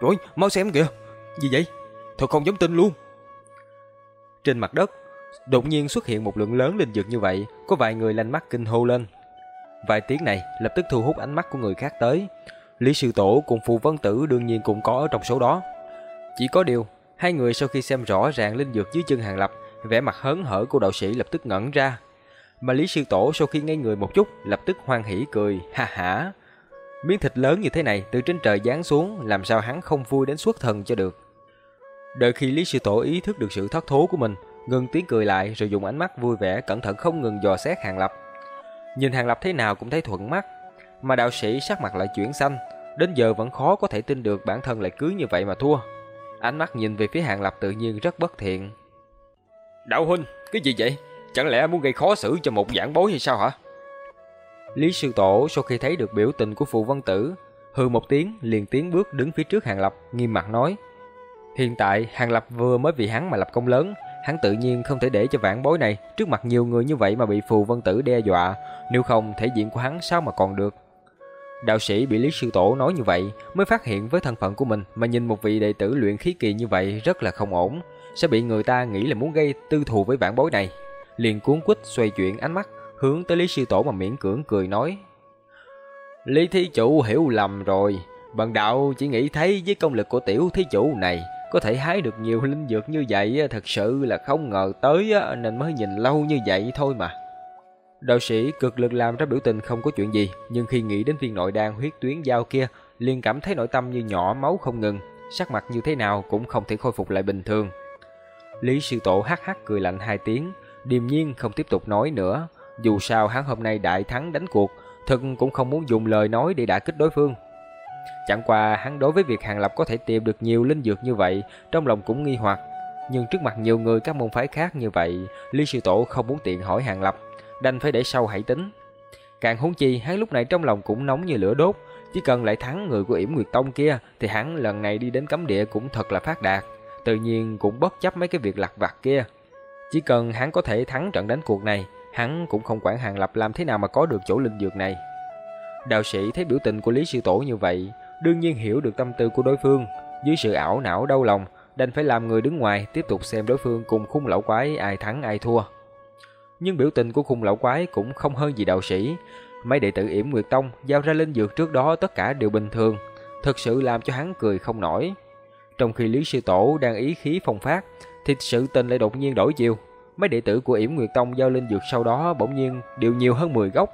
Rồi, mau xem kìa. Gì vậy? Thật không dám tin luôn. Trên mặt đất, đột nhiên xuất hiện một lượng lớn linh dược như vậy, có vài người lanh mắt kinh hô lên. Vài tiếng này lập tức thu hút ánh mắt của người khác tới. Lý Sư Tổ cùng Phù Vân Tử đương nhiên cũng có ở trong số đó. Chỉ có điều, hai người sau khi xem rõ ràng linh dược dưới chân Hàng Lập, vẻ mặt hớn hở của đạo sĩ lập tức ngẩn ra. Mà Lý Sư Tổ sau khi ngây người một chút, lập tức hoan hỉ cười, ha ha. Miếng thịt lớn như thế này từ trên trời giáng xuống, làm sao hắn không vui đến xuất thần cho được. Đợi khi Lý Sư Tổ ý thức được sự thất thố của mình, ngừng tiếng cười lại rồi dùng ánh mắt vui vẻ cẩn thận không ngừng dò xét Hàng Lập. Nhìn Hàng Lập thế nào cũng thấy thuận mắt, mà đạo sĩ sắc mặt lại chuyển xanh, đến giờ vẫn khó có thể tin được bản thân lại cứ như vậy mà thua. Ánh mắt nhìn về phía Hàng Lập tự nhiên rất bất thiện. Đạo huynh, cái gì vậy? Chẳng lẽ muốn gây khó xử cho một giảng bối hay sao hả? Lý Sư Tổ sau khi thấy được biểu tình của Phụ văn Tử, hừ một tiếng liền tiến bước đứng phía trước Hàng Lập, nghiêm mặt nói: Hiện tại Hàng Lập vừa mới vì hắn mà lập công lớn, hắn tự nhiên không thể để cho vãn bối này trước mặt nhiều người như vậy mà bị Phù văn Tử đe dọa, nếu không thể diện của hắn sao mà còn được. Đạo sĩ bị Lý Sư Tổ nói như vậy mới phát hiện với thân phận của mình mà nhìn một vị đệ tử luyện khí kỳ như vậy rất là không ổn, sẽ bị người ta nghĩ là muốn gây tư thù với vãn bối này. Liền cuốn quýt xoay chuyển ánh mắt hướng tới Lý Sư Tổ mà miễn cưỡng cười nói: "Lý thí chủ hiểu lầm rồi, bần đạo chỉ nghĩ thấy với công lực của tiểu thí chủ này có thể hái được nhiều linh dược như vậy thật sự là không ngờ tới nên mới nhìn lâu như vậy thôi mà. Đạo sĩ cực lực làm ra biểu tình không có chuyện gì, nhưng khi nghĩ đến viên nội đan huyết tuyến giao kia, liền cảm thấy nội tâm như nhỏ máu không ngừng, sắc mặt như thế nào cũng không thể khôi phục lại bình thường. Lý sư tổ hắc hắc cười lạnh hai tiếng, điềm nhiên không tiếp tục nói nữa, dù sao hắn hôm nay đại thắng đánh cuộc, thực cũng không muốn dùng lời nói để đả kích đối phương. Chẳng qua hắn đối với việc Hàng Lập có thể tìm được nhiều linh dược như vậy, trong lòng cũng nghi hoặc. Nhưng trước mặt nhiều người các môn phái khác như vậy, Lý Sư Tổ không muốn tiện hỏi Hàng Lập, đành phải để sau hãy tính. Càng huống chi, hắn lúc này trong lòng cũng nóng như lửa đốt, chỉ cần lại thắng người của Yểm Nguyệt Tông kia thì hắn lần này đi đến cấm địa cũng thật là phát đạt, tự nhiên cũng bất chấp mấy cái việc lặt vặt kia. Chỉ cần hắn có thể thắng trận đánh cuộc này, hắn cũng không quản Hàng Lập làm thế nào mà có được chỗ linh dược này. Đạo sĩ thấy biểu tình của Lý Sư Tổ như vậy, đương nhiên hiểu được tâm tư của đối phương, dưới sự ảo não đau lòng, đành phải làm người đứng ngoài tiếp tục xem đối phương cùng khung lão quái ai thắng ai thua. Nhưng biểu tình của khung lão quái cũng không hơn gì đạo sĩ, mấy đệ tử Yểm Nguyệt Tông giao ra linh dược trước đó tất cả đều bình thường, thật sự làm cho hắn cười không nổi. Trong khi Lý Sư Tổ đang ý khí phong phát, thì sự tình lại đột nhiên đổi chiều. Mấy đệ tử của Yểm Nguyệt Tông giao linh dược sau đó bỗng nhiên đều nhiều hơn 10 gốc,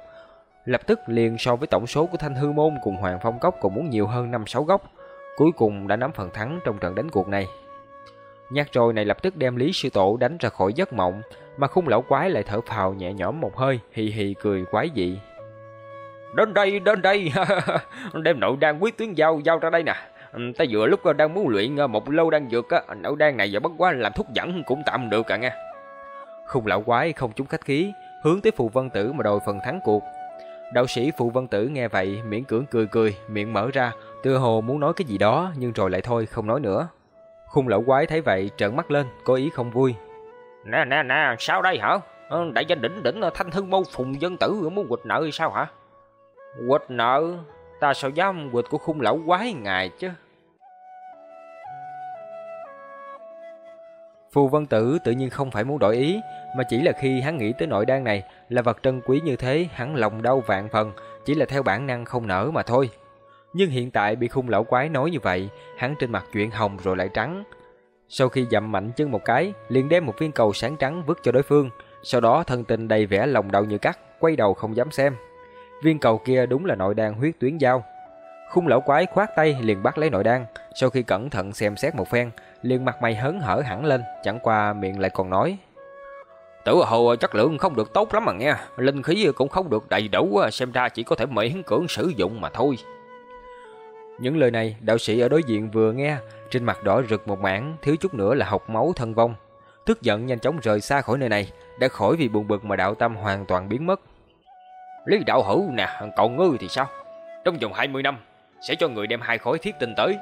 lập tức liền so với tổng số của Thanh Hư Môn cùng Hoàng Phong Cốc còn muốn nhiều hơn 5-6 gốc, cuối cùng đã nắm phần thắng trong trận đánh cuộc này. Nhát trôi này lập tức đem Lý Sư Tổ đánh ra khỏi giấc mộng, mà khung lão quái lại thở phào nhẹ nhõm một hơi, hì hì cười quái dị. Đến đây, đến đây, đem nội đan quyết tuyến giao giao ra đây nè. Ừ, ta vừa lúc đang muốn luyện ờ, một lâu đan dược á, nội đan này giờ bất quá làm thuốc dẫn cũng tạm được cả nghe. Khung lão quái không chúng khách khí, hướng tới phụ Vân Tử mà đòi phần thắng cuộc, Đạo sĩ Phụ Vân Tử nghe vậy miễn cưỡng cười cười, miệng mở ra, tựa hồ muốn nói cái gì đó nhưng rồi lại thôi không nói nữa. Khung lão quái thấy vậy trợn mắt lên, có ý không vui. Nè nè nè, sao đây hả? Ờ, đại danh đỉnh đỉnh ờ, thanh hưng mâu phùng dân tử ờ, muốn quịch nợ hay sao hả? Quịch nợ? Ta sao dám quịch của khung lão quái ngài chứ? Phù Vân Tử tự nhiên không phải muốn đổi ý, mà chỉ là khi hắn nghĩ tới nội đan này là vật trân quý như thế, hắn lòng đau vạn phần, chỉ là theo bản năng không nở mà thôi. Nhưng hiện tại bị khung lão quái nói như vậy, hắn trên mặt chuyển hồng rồi lại trắng. Sau khi dậm mạnh chân một cái, liền đem một viên cầu sáng trắng vứt cho đối phương, sau đó thân tình đầy vẻ lòng đau như cắt, quay đầu không dám xem. Viên cầu kia đúng là nội đan huyết tuyến giao. Khung lão quái khoát tay liền bắt lấy nội đan, sau khi cẩn thận xem xét một phen, liền mặt mày hớn hở hẳn lên, chẳng qua miệng lại còn nói: Tử hồ chất lượng không được tốt lắm mà nghe, linh khí cũng không được đầy đủ, xem ra chỉ có thể miễn cưỡng sử dụng mà thôi. Những lời này, đạo sĩ ở đối diện vừa nghe, trên mặt đỏ rực một mảng, thiếu chút nữa là học máu thân vong. Tức giận nhanh chóng rời xa khỏi nơi này, đã khỏi vì buồn bực mà đạo tâm hoàn toàn biến mất. Lý đạo hữu nè, cậu ngư thì sao? Trong vòng 20 năm, sẽ cho người đem hai khối thiết tinh tới.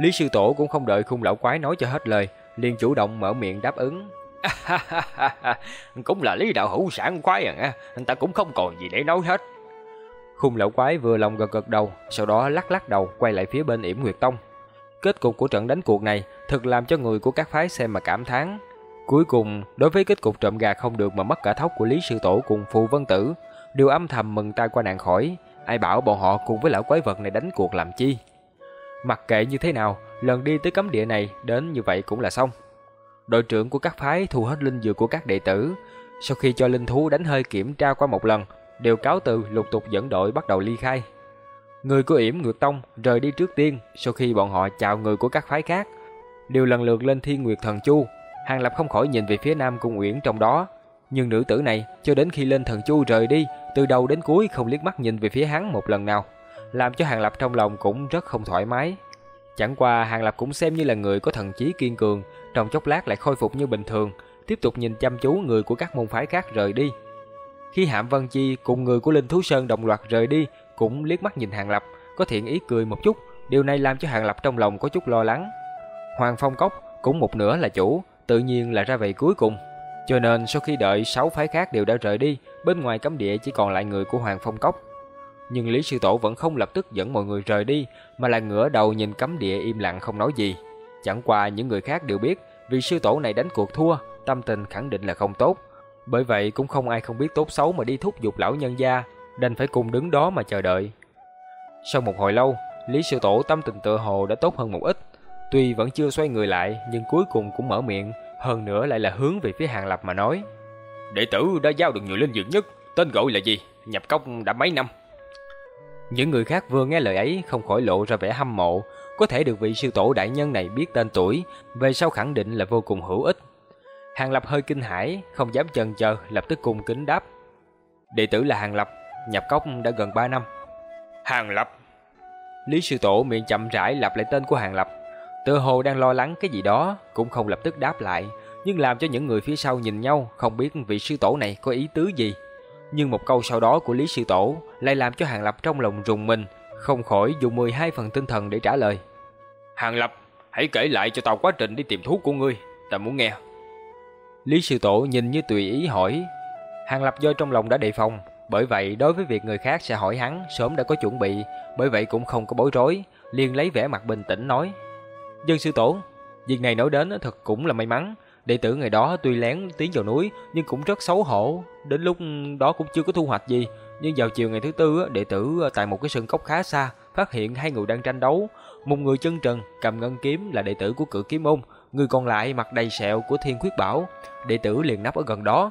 Lý sư tổ cũng không đợi khung lão quái nói cho hết lời, liền chủ động mở miệng đáp ứng. cũng là lý đạo hữu sản quái à, anh ta cũng không còn gì để nói hết. Khung lão quái vừa lòng gật gật đầu, sau đó lắc lắc đầu quay lại phía bên yểm Nguyệt Tông. Kết cục của trận đánh cuộc này thực làm cho người của các phái xem mà cảm thán. Cuối cùng, đối với kết cục trộm gà không được mà mất cả thóc của Lý Sư Tổ cùng Phù Vân Tử, đều âm thầm mừng tai qua nạn khỏi, ai bảo bọn họ cùng với lão quái vật này đánh cuộc làm chi. Mặc kệ như thế nào, lần đi tới cấm địa này đến như vậy cũng là xong. Đội trưởng của các phái thu hết linh dược của các đệ tử, sau khi cho linh thú đánh hơi kiểm tra qua một lần, đều cáo từ lục tục dẫn đội bắt đầu ly khai. Người của yểm ngược tông rời đi trước tiên, sau khi bọn họ chào người của các phái khác, đều lần lượt lên Thiên Nguyệt Thần Chu. Hàng Lập không khỏi nhìn về phía Nam Cung Uyển trong đó, nhưng nữ tử này cho đến khi lên Thần Chu rời đi, từ đầu đến cuối không liếc mắt nhìn về phía hắn một lần nào, làm cho Hàng Lập trong lòng cũng rất không thoải mái. Chẳng qua Hàng Lập cũng xem như là người có thần trí kiên cường, trong chốc lát lại khôi phục như bình thường, tiếp tục nhìn chăm chú người của các môn phái khác rời đi. Khi Hạm Vân Chi cùng người của Linh Thú Sơn đồng loạt rời đi, cũng liếc mắt nhìn Hàng Lập, có thiện ý cười một chút, điều này làm cho Hàng Lập trong lòng có chút lo lắng. Hoàng Phong Cốc cũng một nửa là chủ, tự nhiên là ra về cuối cùng. Cho nên sau khi đợi sáu phái khác đều đã rời đi, bên ngoài cấm địa chỉ còn lại người của Hoàng Phong Cốc. Nhưng Lý Sư Tổ vẫn không lập tức dẫn mọi người rời đi, mà là ngửa đầu nhìn cấm địa im lặng không nói gì. Chẳng qua những người khác đều biết, vì sư tổ này đánh cuộc thua, tâm tình khẳng định là không tốt. Bởi vậy cũng không ai không biết tốt xấu mà đi thúc giục lão nhân gia, đành phải cùng đứng đó mà chờ đợi. Sau một hồi lâu, Lý Sư Tổ tâm tình tựa hồ đã tốt hơn một ít. Tuy vẫn chưa xoay người lại, nhưng cuối cùng cũng mở miệng, hơn nữa lại là hướng về phía Hàng Lập mà nói. Đệ tử đã giao được nhiều linh dược nhất, tên gọi là gì? Nhập công đã mấy năm. Những người khác vừa nghe lời ấy không khỏi lộ ra vẻ hâm mộ, có thể được vị sư tổ đại nhân này biết tên tuổi, về sau khẳng định là vô cùng hữu ích. Hàng Lập hơi kinh hãi, không dám chần chờ, lập tức cung kính đáp. Đệ tử là Hàng Lập, nhập cốc đã gần 3 năm. Hàng Lập Lý sư tổ miệng chậm rãi lặp lại tên của Hàng Lập. Tự hồ đang lo lắng cái gì đó, cũng không lập tức đáp lại, nhưng làm cho những người phía sau nhìn nhau không biết vị sư tổ này có ý tứ gì. Nhưng một câu sau đó của Lý sư tổ lại làm cho Hàng Lập trong lòng rùng mình, không khỏi dùng 12 phần tinh thần để trả lời. Hàng Lập, hãy kể lại cho tao quá trình đi tìm thuốc của ngươi, ta muốn nghe. Lý sư tổ nhìn như tùy ý hỏi. Hàng Lập do trong lòng đã đề phòng, bởi vậy đối với việc người khác sẽ hỏi hắn sớm đã có chuẩn bị, bởi vậy cũng không có bối rối, liền lấy vẻ mặt bình tĩnh nói. Dân sư tổ, việc này nói đến thật cũng là may mắn. Đệ tử ngày đó tuy lén tiến vào núi nhưng cũng rất xấu hổ, đến lúc đó cũng chưa có thu hoạch gì. Nhưng vào chiều ngày thứ tư, đệ tử ờ, tại một cái sân cốc khá xa, phát hiện hai người đang tranh đấu. Một người chân trần, cầm ngân kiếm là đệ tử của cự kiếm môn, người còn lại mặt đầy sẹo của thiên khuyết bảo. Đệ tử liền nấp ở gần đó,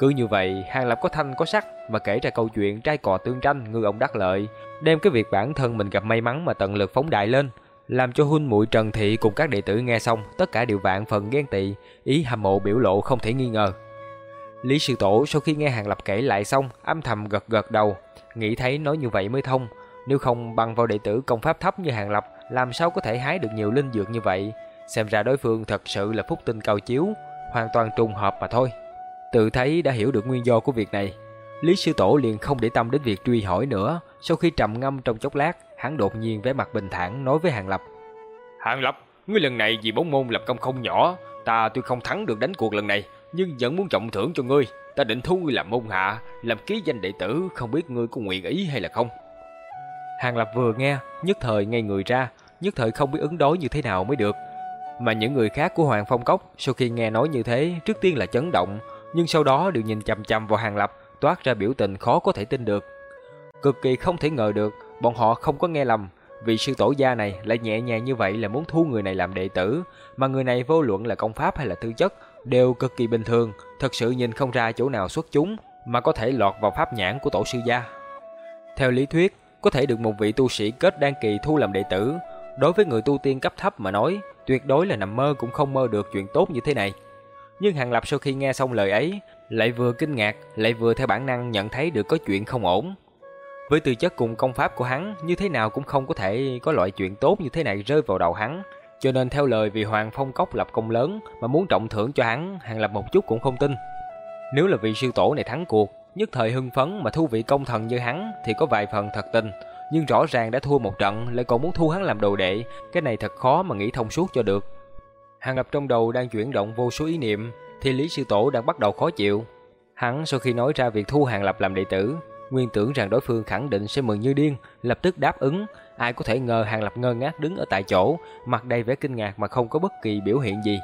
cứ như vậy, Hàng Lập có thanh có sắc mà kể ra câu chuyện trai cò tương tranh ngư ông đắc lợi, đem cái việc bản thân mình gặp may mắn mà tận lực phóng đại lên, làm cho huynh muội Trần Thị cùng các đệ tử nghe xong, tất cả đều vạn phần ghen tị, ý hâm mộ biểu lộ không thể nghi ngờ. Lý Sư Tổ sau khi nghe Hàng Lập kể lại xong, âm thầm gật gật đầu, nghĩ thấy nói như vậy mới thông, nếu không bằng vào đệ tử công pháp thấp như Hàng Lập, làm sao có thể hái được nhiều linh dược như vậy, xem ra đối phương thật sự là phúc tinh cao chiếu, hoàn toàn trùng hợp mà thôi. Tự thấy đã hiểu được nguyên do của việc này, Lý Sư Tổ liền không để tâm đến việc truy hỏi nữa. Sau khi trầm ngâm trong chốc lát, hắn đột nhiên vẻ mặt bình thản nói với Hàng Lập. Hàng Lập, ngươi lần này vì bóng môn lập công không nhỏ, ta tuy không thắng được đánh cuộc lần này, nhưng vẫn muốn trọng thưởng cho ngươi. Ta định thu ngươi làm môn hạ, làm ký danh đệ tử, không biết ngươi có nguyện ý hay là không. Hàng Lập vừa nghe, nhất thời ngay người ra, nhất thời không biết ứng đối như thế nào mới được. Mà những người khác của Hoàng Phong Cốc sau khi nghe nói như thế, trước tiên là chấn động, nhưng sau đó đều nhìn chằm chằm vào Hàng Lập, toát ra biểu tình khó có thể tin được. Cực kỳ không thể ngờ được, bọn họ không có nghe lầm, vị sư tổ gia này lại nhẹ nhàng như vậy là muốn thu người này làm đệ tử, mà người này vô luận là công pháp hay là tư chất đều cực kỳ bình thường, thật sự nhìn không ra chỗ nào xuất chúng mà có thể lọt vào pháp nhãn của tổ sư gia. Theo lý thuyết, có thể được một vị tu sĩ kết đan kỳ thu làm đệ tử, đối với người tu tiên cấp thấp mà nói, tuyệt đối là nằm mơ cũng không mơ được chuyện tốt như thế này. Nhưng Hàng Lập sau khi nghe xong lời ấy, lại vừa kinh ngạc, lại vừa theo bản năng nhận thấy được có chuyện không ổn. Với tư chất cùng công pháp của hắn, như thế nào cũng không có thể có loại chuyện tốt như thế này rơi vào đầu hắn. Cho nên theo lời vì Hoàng Phong Cốc lập công lớn mà muốn trọng thưởng cho hắn, Hàng Lập một chút cũng không tin. Nếu là vị sư tổ này thắng cuộc, nhất thời hưng phấn mà thu vị công thần như hắn thì có vài phần thật tình Nhưng rõ ràng đã thua một trận lại còn muốn thu hắn làm đồ đệ, cái này thật khó mà nghĩ thông suốt cho được. Hàng Lập trong đầu đang chuyển động vô số ý niệm, thì Lý Sư Tổ đang bắt đầu khó chịu. Hắn sau khi nói ra việc thu Hàng Lập làm đệ tử, Nguyên tưởng rằng đối phương khẳng định sẽ mừng như điên, lập tức đáp ứng. Ai có thể ngờ Hàng Lập ngơ ngác đứng ở tại chỗ, mặt đầy vẻ kinh ngạc mà không có bất kỳ biểu hiện gì.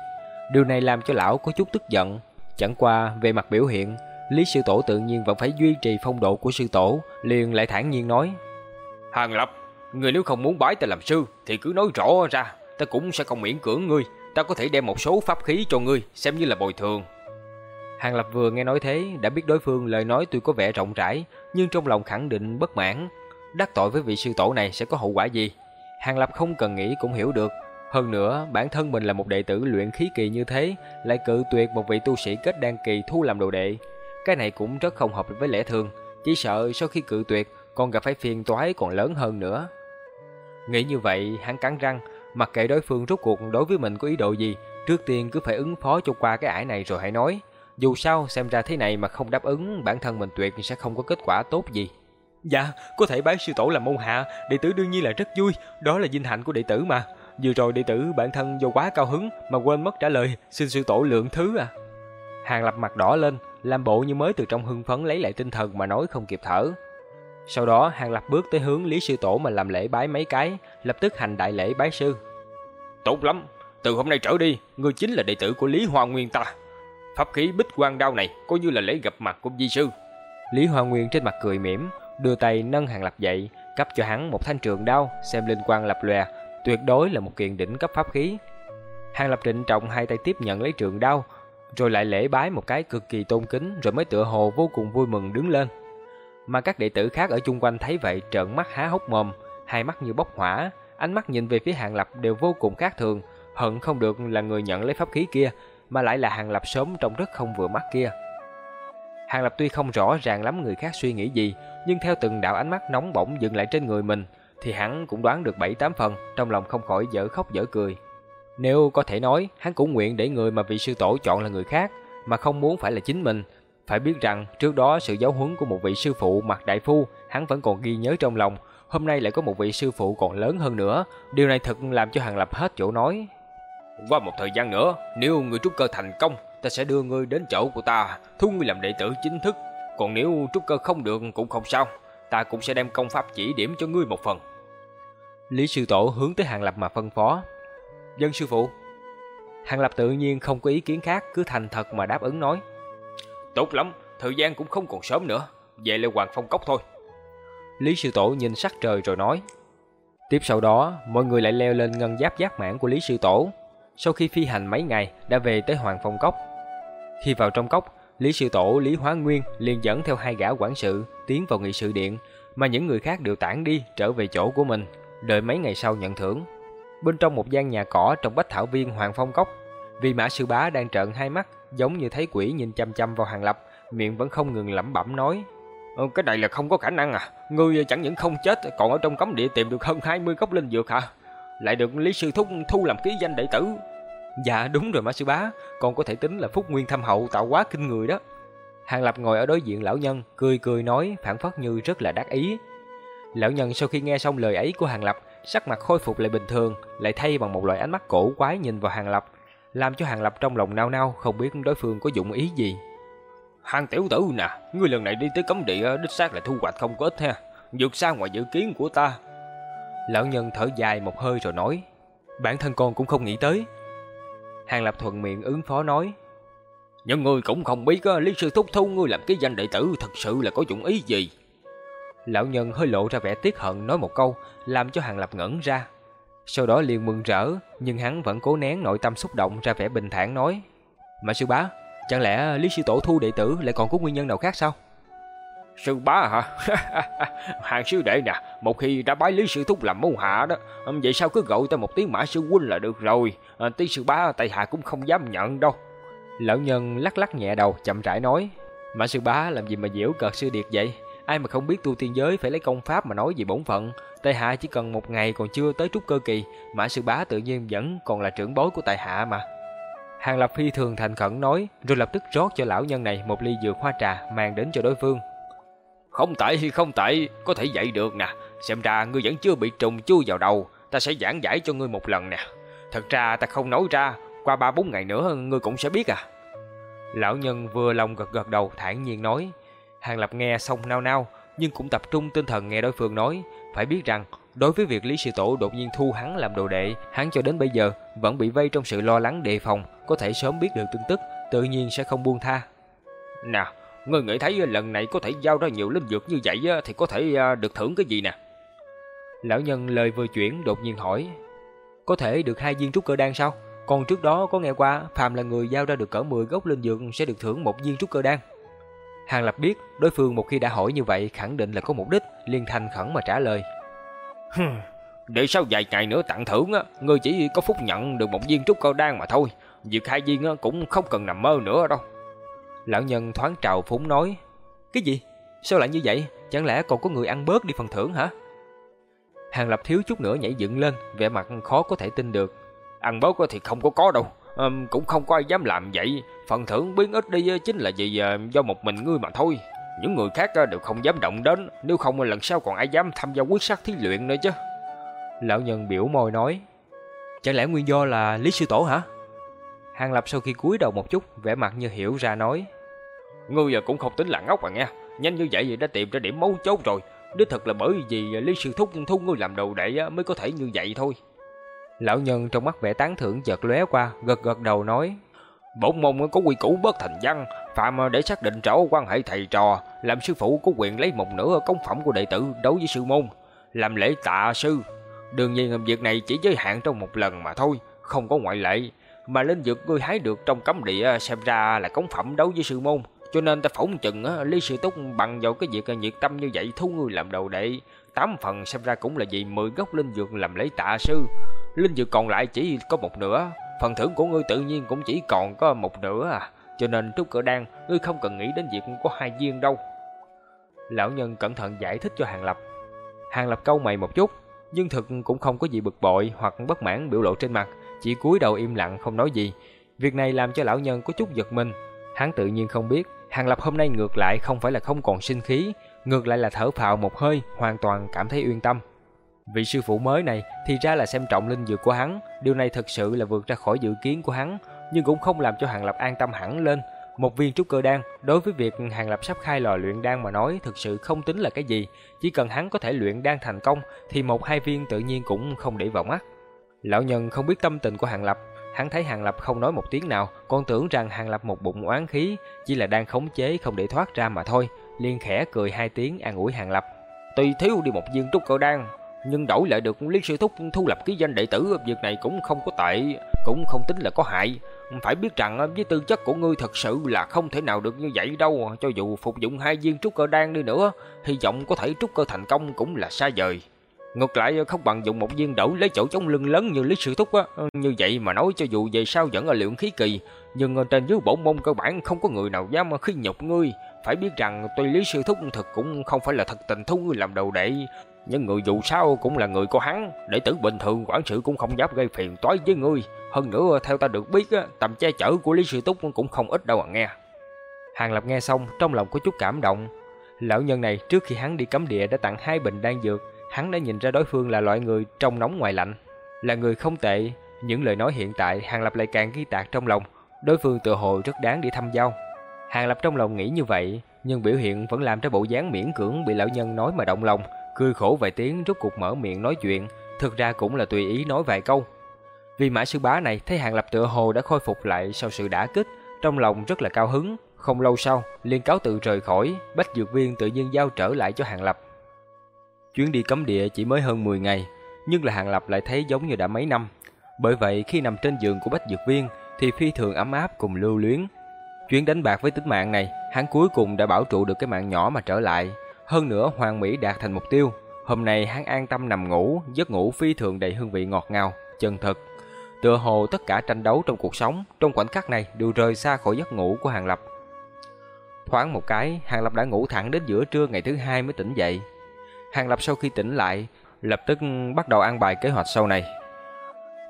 Điều này làm cho lão có chút tức giận. Chẳng qua về mặt biểu hiện, Lý sư tổ tự nhiên vẫn phải duy trì phong độ của sư tổ, liền lại thản nhiên nói: "Hàng Lập, người nếu không muốn bái ta làm sư thì cứ nói rõ ra, ta cũng sẽ không miễn cưỡng ngươi, ta có thể đem một số pháp khí cho ngươi xem như là bồi thường." Hàng Lập vừa nghe nói thế, đã biết đối phương lời nói tuy có vẻ rộng rãi, nhưng trong lòng khẳng định bất mãn. Đắc tội với vị sư tổ này sẽ có hậu quả gì? Hàng Lập không cần nghĩ cũng hiểu được. Hơn nữa, bản thân mình là một đệ tử luyện khí kỳ như thế, lại cự tuyệt một vị tu sĩ kết đan kỳ thu làm đồ đệ. Cái này cũng rất không hợp với lẽ thường, chỉ sợ sau khi cự tuyệt còn gặp phải phiền toái còn lớn hơn nữa. Nghĩ như vậy, hắn cắn răng, mặc kệ đối phương rốt cuộc đối với mình có ý đồ gì, trước tiên cứ phải ứng phó cho qua cái ải này rồi hãy nói. Dù sao xem ra thế này mà không đáp ứng bản thân mình tuyệt sẽ không có kết quả tốt gì. Dạ, có thể bái sư tổ làm môn hạ, đệ tử đương nhiên là rất vui, đó là vinh hạnh của đệ tử mà. Vừa rồi đệ tử bản thân do quá cao hứng mà quên mất trả lời, xin sư tổ lượng thứ à. Hàng lập mặt đỏ lên, làm bộ như mới từ trong hưng phấn lấy lại tinh thần mà nói không kịp thở. Sau đó Hàng Lập bước tới hướng Lý Sư Tổ mà làm lễ bái mấy cái, lập tức hành đại lễ bái sư. Tốt lắm, từ hôm nay trở đi, ngươi chính là đệ tử của Lý Hoa Nguyên ta. Pháp khí bích quang đao này coi như là lễ gặp mặt của di sư. Lý Hoa Nguyên trên mặt cười mỉm, đưa tay nâng Hàng Lập dậy, cấp cho hắn một thanh trường đao, xem linh quang lập lòe, tuyệt đối là một kiện đỉnh cấp pháp khí. Hàng Lập trịnh trọng hai tay tiếp nhận lấy trường đao, rồi lại lễ bái một cái cực kỳ tôn kính, rồi mới tựa hồ vô cùng vui mừng đứng lên. Mà các đệ tử khác ở chung quanh thấy vậy trợn mắt há hốc mồm, hai mắt như bốc hỏa, ánh mắt nhìn về phía Hàng Lập đều vô cùng khác thường, hận không được là người nhận lấy pháp khí kia, mà lại là Hàng Lập sớm trông rất không vừa mắt kia. Hàng Lập tuy không rõ ràng lắm người khác suy nghĩ gì, nhưng theo từng đạo ánh mắt nóng bỏng dừng lại trên người mình, thì hắn cũng đoán được bảy tám phần, trong lòng không khỏi dở khóc dở cười. Nếu có thể nói, hắn cũng nguyện để người mà vị sư tổ chọn là người khác, mà không muốn phải là chính mình. Phải biết rằng, trước đó sự giáo huấn của một vị sư phụ mặt đại phu, hắn vẫn còn ghi nhớ trong lòng. Hôm nay lại có một vị sư phụ còn lớn hơn nữa. Điều này thật làm cho Hàng Lập hết chỗ nói. Qua một thời gian nữa, nếu người trúc cơ thành công, ta sẽ đưa ngươi đến chỗ của ta, thu ngươi làm đệ tử chính thức. Còn nếu trúc cơ không được cũng không sao, ta cũng sẽ đem công pháp chỉ điểm cho ngươi một phần. Lý sư tổ hướng tới Hàng Lập mà phân phó. Dân sư phụ. Hàng Lập tự nhiên không có ý kiến khác, cứ thành thật mà đáp ứng nói. Tốt lắm, thời gian cũng không còn sớm nữa, về lại Hoàng Phong Cốc thôi. Lý sư tổ nhìn sắc trời rồi nói. Tiếp sau đó, mọi người lại leo lên ngân giáp giáp mãn của Lý sư tổ. Sau khi phi hành mấy ngày, đã về tới Hoàng Phong Cốc. Khi vào trong cốc, Lý sư tổ Lý Hóa Nguyên liền dẫn theo hai gã quản sự tiến vào nghị sự điện, mà những người khác đều tản đi trở về chỗ của mình, đợi mấy ngày sau nhận thưởng. Bên trong một gian nhà cỏ trong bách thảo viên Hoàng Phong Cốc, vì mã sư bá đang trợn hai mắt, giống như thấy quỷ nhìn chăm chăm vào hàng lập, miệng vẫn không ngừng lẩm bẩm nói. Ừ, cái này là không có khả năng à, ngươi chẳng những không chết, còn ở trong cấm địa tìm được hơn 20 gốc linh dược hả? Lại được Lý Sư Thúc thu làm ký danh đệ tử. Dạ đúng rồi mã sư bá, còn có thể tính là phúc nguyên thâm hậu tạo quá kinh người đó. Hàng Lập ngồi ở đối diện lão nhân, cười cười nói, phản phất như rất là đắc ý. Lão nhân sau khi nghe xong lời ấy của Hàng Lập, sắc mặt khôi phục lại bình thường, lại thay bằng một loại ánh mắt cổ quái nhìn vào Hàng Lập, làm cho Hàng Lập trong lòng nao nao không biết đối phương có dụng ý gì. Hàng tiểu tử nè, ngươi lần này đi tới cấm địa đích xác là thu hoạch không có ít ha, vượt xa ngoài dự kiến của ta. Lão nhân thở dài một hơi rồi nói, bản thân con cũng không nghĩ tới. Hàng Lập thuận miệng ứng phó nói, nhưng ngươi cũng không biết Lý Sư Thúc thu ngươi làm cái danh đệ tử thật sự là có dụng ý gì. Lão nhân hơi lộ ra vẻ tiếc hận nói một câu, làm cho Hàng Lập ngẩn ra. Sau đó liền mừng rỡ, nhưng hắn vẫn cố nén nội tâm xúc động ra vẻ bình thản nói. Mà sư bá, chẳng lẽ Lý Sư Tổ thu đệ tử lại còn có nguyên nhân nào khác sao? Sư bá hả? Hàng sư đệ nè, một khi đã bái Lý Sư Thúc làm môn hạ đó, vậy sao cứ gọi ta một tiếng mã sư huynh là được rồi, à, tí sư bá tại hạ cũng không dám nhận đâu. Lão nhân lắc lắc nhẹ đầu chậm rãi nói, mã sư bá làm gì mà diễu cợt sư điệt vậy? Ai mà không biết tu tiên giới phải lấy công pháp mà nói gì bổn phận. tại hạ chỉ cần một ngày còn chưa tới trúc cơ kỳ, Mã Sư Bá tự nhiên vẫn còn là trưởng bối của tại hạ mà. Hàng Lập Phi thường thành khẩn nói, rồi lập tức rót cho lão nhân này một ly dược hoa trà mang đến cho đối phương. Không tệ thì không tệ, có thể dạy được nè. Xem ra ngươi vẫn chưa bị trùng chui vào đầu, ta sẽ giảng giải cho ngươi một lần nè. Thật ra ta không nói ra, qua ba bốn ngày nữa ngươi cũng sẽ biết à. Lão nhân vừa lòng gật gật đầu thản nhiên nói, Hàng Lập nghe xong nao nao, nhưng cũng tập trung tinh thần nghe đối phương nói. Phải biết rằng, đối với việc Lý Sư Tổ đột nhiên thu hắn làm đồ đệ, hắn cho đến bây giờ vẫn bị vây trong sự lo lắng đề phòng, có thể sớm biết được tin tức, tự nhiên sẽ không buông tha. Nào, ngươi nghĩ thấy lần này có thể giao ra nhiều linh dược như vậy thì có thể à, được thưởng cái gì nè? Lão nhân lời vừa chuyển đột nhiên hỏi, có thể được hai viên trúc cơ đan sao? Còn trước đó có nghe qua, phàm là người giao ra được cỡ 10 gốc linh dược sẽ được thưởng một viên trúc cơ đan. Hàng Lập biết, đối phương một khi đã hỏi như vậy khẳng định là có mục đích, liền thành khẩn mà trả lời. Để sau vài ngày nữa tặng thưởng á, ngươi chỉ có phúc nhận được một viên trúc cơ đan mà thôi, việc hai viên á cũng không cần nằm mơ nữa đâu. Lão nhân thoáng trào phúng nói, cái gì? Sao lại như vậy? Chẳng lẽ còn có người ăn bớt đi phần thưởng hả? Hàng Lập thiếu chút nữa nhảy dựng lên, vẻ mặt khó có thể tin được. Ăn bớt thì không có có đâu, à, cũng không có ai dám làm vậy. Phần thưởng biến ít đi chính là vì ờ, do một mình ngươi mà thôi. Những người khác đều không dám động đến, nếu không lần sau còn ai dám tham gia quyết sát thí luyện nữa chứ. Lão nhân biểu môi nói, chẳng lẽ nguyên do là Lý Sư Tổ hả? Hàng Lập sau khi cúi đầu một chút, vẻ mặt như hiểu ra nói, Ngươi giờ cũng không tính là ngốc à nghe, nhanh như vậy thì đã tìm ra điểm mấu chốt rồi. Đích thật là bởi vì Lý Sư Thúc thu ngươi làm đầu đệ mới có thể như vậy thôi. Lão nhân trong mắt vẻ tán thưởng chợt lóe qua, gật gật đầu nói, Bổn môn có quy củ bất thành văn, phạm để xác định rõ quan hệ thầy trò, làm sư phụ có quyền lấy một nửa công phẩm của đệ tử đối với sư môn, làm lễ tạ sư. Đương nhiên việc này chỉ giới hạn trong một lần mà thôi, không có ngoại lệ, mà linh dược ngươi hái được trong cấm địa xem ra là công phẩm đấu với sư môn, cho nên ta phỏng chừng á, Lý Sư Túc bằng vào cái việc nhiệt tâm như vậy thu ngươi làm đầu đệ, tám phần xem ra cũng là vì 10 gốc linh dược làm lấy tạ sư. Linh dược còn lại chỉ có một nửa, phần thưởng của ngươi tự nhiên cũng chỉ còn có một nửa à. Cho nên trúc cỡ đan, ngươi không cần nghĩ đến việc có hai viên đâu. Lão nhân cẩn thận giải thích cho Hàng Lập. Hàng Lập câu mày một chút, nhưng thực cũng không có gì bực bội hoặc bất mãn biểu lộ trên mặt, chỉ cúi đầu im lặng không nói gì. Việc này làm cho lão nhân có chút giật mình. Hắn tự nhiên không biết, Hàng Lập hôm nay ngược lại không phải là không còn sinh khí, ngược lại là thở phào một hơi, hoàn toàn cảm thấy yên tâm. Vị sư phụ mới này thì ra là xem trọng linh dược của hắn, điều này thật sự là vượt ra khỏi dự kiến của hắn, nhưng cũng không làm cho Hàng Lập an tâm hẳn lên. Một viên trúc cơ đan, đối với việc Hàng Lập sắp khai lò luyện đan mà nói thực sự không tính là cái gì, chỉ cần hắn có thể luyện đan thành công thì một hai viên tự nhiên cũng không để vào mắt. Lão nhân không biết tâm tình của Hàng Lập, hắn thấy Hàng Lập không nói một tiếng nào, còn tưởng rằng Hàng Lập một bụng oán khí, chỉ là đang khống chế không để thoát ra mà thôi, liền khẽ cười hai tiếng an ủi Hàng Lập. Tuy thiếu đi một viên trúc cơ đan, nhưng đổi lại được Lý Sư Thúc thu lập ký danh đệ tử, việc này cũng không có tệ, cũng không tính là có hại. Phải biết rằng với tư chất của ngươi thật sự là không thể nào được như vậy đâu, cho dù phục dụng hai viên trúc cơ đan đi nữa, hy vọng có thể trúc cơ thành công cũng là xa vời. Ngược lại không bằng dùng một viên đẩu lấy chỗ chống lưng lớn như Lý Sư Thúc á, như vậy mà nói cho dù về sau vẫn là luyện khí kỳ, nhưng trên dưới bổn môn cơ bản không có người nào dám khi nhục ngươi. Phải biết rằng tuy Lý Sư Thúc thực cũng không phải là thật tình thu ngươi làm đầu đệ, nhưng người dù sao cũng là người của hắn, đệ tử bình thường quản sự cũng không dám gây phiền toái với ngươi. Hơn nữa theo ta được biết tầm che chở của Lý Sư Túc cũng không ít đâu à nghe. Hàng Lập nghe xong trong lòng có chút cảm động. Lão nhân này trước khi hắn đi cấm địa đã tặng hai bình đan dược, hắn đã nhìn ra đối phương là loại người trong nóng ngoài lạnh, là người không tệ. Những lời nói hiện tại Hàng Lập lại càng ghi tạc trong lòng, đối phương tự hồ rất đáng để thăm giao. Hàng Lập trong lòng nghĩ như vậy, nhưng biểu hiện vẫn làm cho bộ dáng miễn cưỡng bị lão nhân nói mà động lòng, cười khổ vài tiếng rút cục mở miệng nói chuyện, thực ra cũng là tùy ý nói vài câu. Vì mã sư bá này thấy Hàng Lập tựa hồ đã khôi phục lại sau sự đả kích, trong lòng rất là cao hứng, không lâu sau liền cáo tự rời khỏi, Bách Dược Viên tự nhiên giao trở lại cho Hàng Lập. Chuyến đi cấm địa chỉ mới hơn 10 ngày, nhưng là Hàng Lập lại thấy giống như đã mấy năm. Bởi vậy khi nằm trên giường của Bách Dược Viên thì phi thường ấm áp cùng lưu luyến. Chuyến đánh bạc với tính mạng này, hắn cuối cùng đã bảo trụ được cái mạng nhỏ mà trở lại, hơn nữa Hoàng Mỹ đạt thành mục tiêu. Hôm nay hắn an tâm nằm ngủ, giấc ngủ phi thường đầy hương vị ngọt ngào, chân thực. Tựa hồ tất cả tranh đấu trong cuộc sống, trong khoảnh khắc này đều rời xa khỏi giấc ngủ của Hàng Lập. Thoáng một cái, Hàng Lập đã ngủ thẳng đến giữa trưa ngày thứ hai mới tỉnh dậy. Hàng Lập sau khi tỉnh lại, lập tức bắt đầu ăn bài kế hoạch sau này.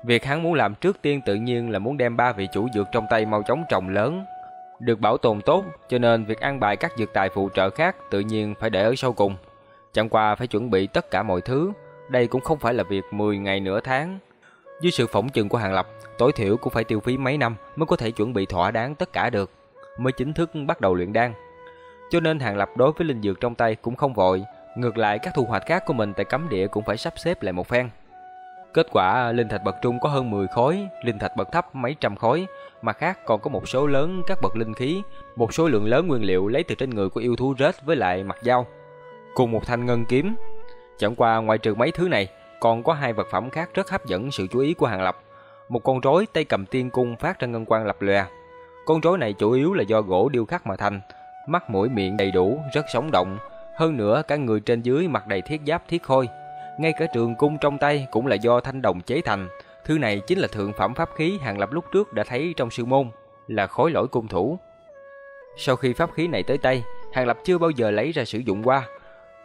Việc hắn muốn làm trước tiên tự nhiên là muốn đem ba vị chủ dược trong tay mau chóng trồng lớn, được bảo tồn tốt, cho nên việc ăn bài các dược tài phụ trợ khác tự nhiên phải để ở sau cùng. Chẳng qua phải chuẩn bị tất cả mọi thứ, đây cũng không phải là việc 10 ngày nửa tháng. Dưới sự phỏng chừng của Hàng Lập, tối thiểu cũng phải tiêu phí mấy năm mới có thể chuẩn bị thỏa đáng tất cả được, mới chính thức bắt đầu luyện đan. Cho nên Hàng Lập đối với linh dược trong tay cũng không vội, ngược lại các thu hoạch khác của mình tại cấm địa cũng phải sắp xếp lại một phen. Kết quả linh thạch bậc trung có hơn 10 khối, linh thạch bậc thấp mấy trăm khối, mà khác còn có một số lớn các bậc linh khí, một số lượng lớn nguyên liệu lấy từ trên người của yêu thú rết với lại mặt dao, cùng một thanh ngân kiếm. Chẳng qua ngoài trừ mấy thứ này, còn có hai vật phẩm khác rất hấp dẫn sự chú ý của Hàng Lập. Một con rối tay cầm tiên cung phát ra ngân quang lập lòe. Con rối này chủ yếu là do gỗ điêu khắc mà thành, mắt mũi miệng đầy đủ, rất sống động, hơn nữa cả người trên dưới mặc đầy thiết giáp thiết khôi, ngay cả trường cung trong tay cũng là do thanh đồng chế thành. Thứ này chính là thượng phẩm pháp khí Hàng Lập lúc trước đã thấy trong sư môn, là khối lỗi cung thủ. Sau khi pháp khí này tới tay, Hàng Lập chưa bao giờ lấy ra sử dụng qua,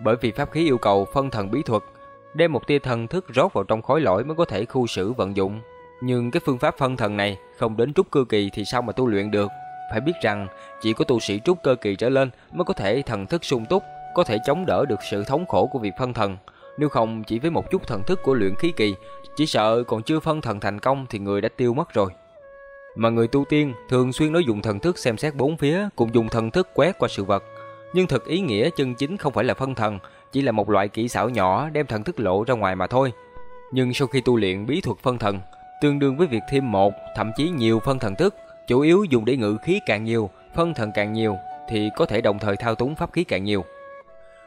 bởi vì pháp khí yêu cầu phân thần bí thuật, đem một tia thần thức rót vào trong khối lỗi mới có thể khu xử vận dụng. Nhưng cái phương pháp phân thần này không đến trúc cơ kỳ thì sao mà tu luyện được? Phải biết rằng chỉ có tu sĩ trúc cơ kỳ trở lên mới có thể thần thức sung túc, có thể chống đỡ được sự thống khổ của việc phân thần. Nếu không chỉ với một chút thần thức của luyện khí kỳ, chỉ sợ còn chưa phân thần thành công thì người đã tiêu mất rồi. Mà người tu tiên thường xuyên nói dùng thần thức xem xét bốn phía, cùng dùng thần thức quét qua sự vật. Nhưng thực ý nghĩa chân chính không phải là phân thần, chỉ là một loại kỹ xảo nhỏ đem thần thức lộ ra ngoài mà thôi. Nhưng sau khi tu luyện bí thuật phân thần, tương đương với việc thêm một, thậm chí nhiều phân thần thức, chủ yếu dùng để ngự khí càng nhiều, phân thần càng nhiều thì có thể đồng thời thao túng pháp khí càng nhiều.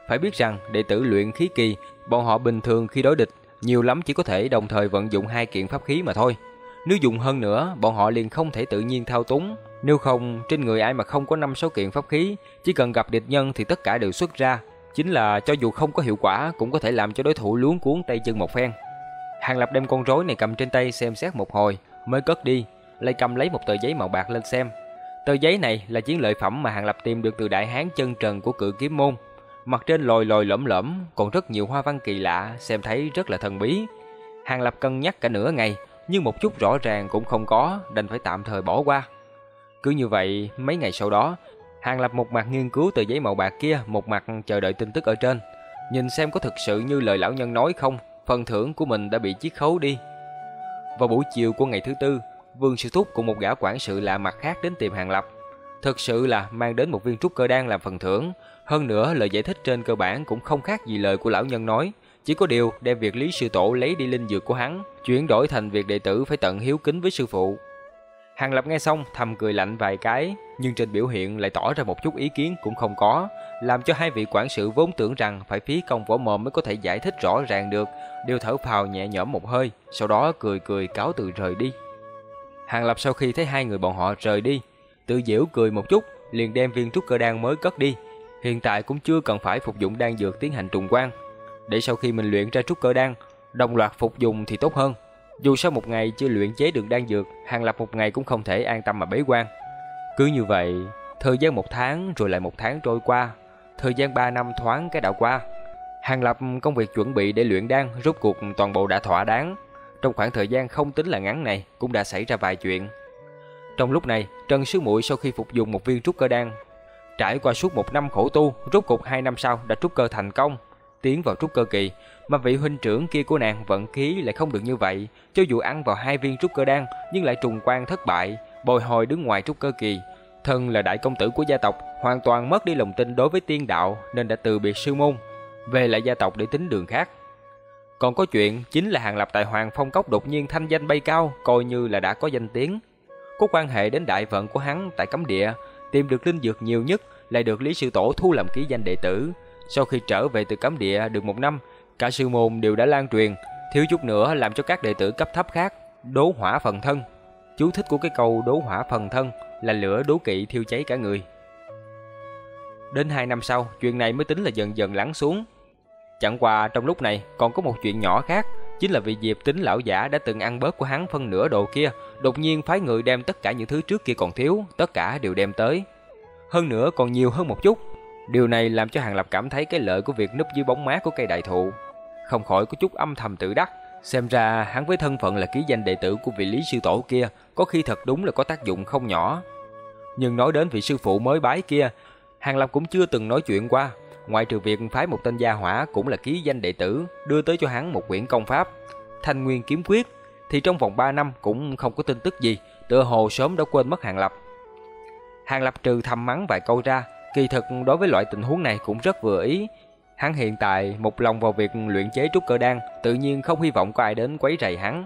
Phải biết rằng đệ tử luyện khí kỳ, bọn họ bình thường khi đối địch, nhiều lắm chỉ có thể đồng thời vận dụng hai kiện pháp khí mà thôi. Nếu dùng hơn nữa, bọn họ liền không thể tự nhiên thao túng. Nếu không, trên người ai mà không có năm sáu kiện pháp khí, chỉ cần gặp địch nhân thì tất cả đều xuất ra. Chính là cho dù không có hiệu quả cũng có thể làm cho đối thủ luống cuốn tay chân một phen. Hàng Lập đem con rối này cầm trên tay xem xét một hồi, mới cất đi, lại cầm lấy một tờ giấy màu bạc lên xem. Tờ giấy này là chiến lợi phẩm mà Hàng Lập tìm được từ đại hán chân trần của cự kiếm môn, Mặt trên lồi lồi lõm lõm, còn rất nhiều hoa văn kỳ lạ, xem thấy rất là thần bí. Hàng Lập cân nhắc cả nửa ngày, nhưng một chút rõ ràng cũng không có, đành phải tạm thời bỏ qua. Cứ như vậy, mấy ngày sau đó, Hàng Lập một mặt nghiên cứu tờ giấy màu bạc kia, một mặt chờ đợi tin tức ở trên. Nhìn xem có thực sự như lời lão nhân nói không, phần thưởng của mình đã bị chiết khấu đi. Vào buổi chiều của ngày thứ tư, Vương Sư Thúc cùng một gã quản sự lạ mặt khác đến tìm Hàng Lập. Thực sự là mang đến một viên trúc cơ đan làm phần thưởng, hơn nữa lời giải thích trên cơ bản cũng không khác gì lời của lão nhân nói, chỉ có điều đem việc Lý sư tổ lấy đi linh dược của hắn, chuyển đổi thành việc đệ tử phải tận hiếu kính với sư phụ. Hàng Lập nghe xong thầm cười lạnh vài cái, nhưng trên biểu hiện lại tỏ ra một chút ý kiến cũng không có, làm cho hai vị quản sự vốn tưởng rằng phải phí công võ mồm mới có thể giải thích rõ ràng được, đều thở phào nhẹ nhõm một hơi, sau đó cười cười cáo từ rời đi. Hàng Lập sau khi thấy hai người bọn họ rời đi, tự giễu cười một chút, liền đem viên trúc cơ đan mới cất đi, hiện tại cũng chưa cần phải phục dụng đan dược tiến hành trùng quan, để sau khi mình luyện ra trúc cơ đan, đồng loạt phục dụng thì tốt hơn. Dù sau một ngày chưa luyện chế được đan dược, Hàng Lập một ngày cũng không thể an tâm mà bế quan. Cứ như vậy, thời gian một tháng rồi lại một tháng trôi qua, thời gian ba năm thoáng cái đã qua. Hàng Lập công việc chuẩn bị để luyện đan rốt cuộc toàn bộ đã thỏa đáng. Trong khoảng thời gian không tính là ngắn này cũng đã xảy ra vài chuyện. Trong lúc này, Trần Sư Muội sau khi phục dụng một viên trúc cơ đan Trải qua suốt một năm khổ tu, rốt cục hai năm sau đã trúc cơ thành công, tiến vào trúc cơ kỳ, mà vị huynh trưởng kia của nàng vận khí lại không được như vậy, cho dù ăn vào hai viên trúc cơ đan nhưng lại trùng quan thất bại, bồi hồi đứng ngoài trúc cơ kỳ. Thân là đại công tử của gia tộc, hoàn toàn mất đi lòng tin đối với tiên đạo nên đã từ biệt sư môn, về lại gia tộc để tính đường khác. Còn có chuyện chính là hàng lập tại Hoàng Phong Cốc đột nhiên thanh danh bay cao, coi như là đã có danh tiếng. Có quan hệ đến đại vận của hắn tại cấm địa, tìm được linh dược nhiều nhất, lại được Lý Sư Tổ thu làm ký danh đệ tử. Sau khi trở về từ cấm địa được một năm, cả sư môn đều đã lan truyền, thiếu chút nữa làm cho các đệ tử cấp thấp khác đố hỏa phần thân. Chú thích của cái câu đố hỏa phần thân là lửa đố kỵ thiêu cháy cả người. Đến hai năm sau, chuyện này mới tính là dần dần lắng xuống. Chẳng qua trong lúc này còn có một chuyện nhỏ khác, chính là vì Diệp tính lão giả đã từng ăn bớt của hắn phân nửa đồ kia, đột nhiên phái người đem tất cả những thứ trước kia còn thiếu, tất cả đều đem tới. Hơn nữa còn nhiều hơn một chút. Điều này làm cho Hàng Lập cảm thấy cái lợi của việc núp dưới bóng mát của cây đại thụ. Không khỏi có chút âm thầm tự đắc, xem ra hắn với thân phận là ký danh đệ tử của vị lý sư tổ kia, có khi thật đúng là có tác dụng không nhỏ. Nhưng nói đến vị sư phụ mới bái kia, Hàng Lập cũng chưa từng nói chuyện qua, ngoại trừ việc phái một tên gia hỏa cũng là ký danh đệ tử, đưa tới cho hắn một quyển công pháp, Thanh Nguyên kiếm quyết, thì trong vòng 3 năm cũng không có tin tức gì, tựa hồ sớm đã quên mất Hàng Lập. Hàng Lập trừ thầm mắng vài câu ra, Kỳ thực đối với loại tình huống này cũng rất vừa ý. Hắn hiện tại một lòng vào việc luyện chế trúc cơ đan, tự nhiên không hy vọng có ai đến quấy rầy hắn.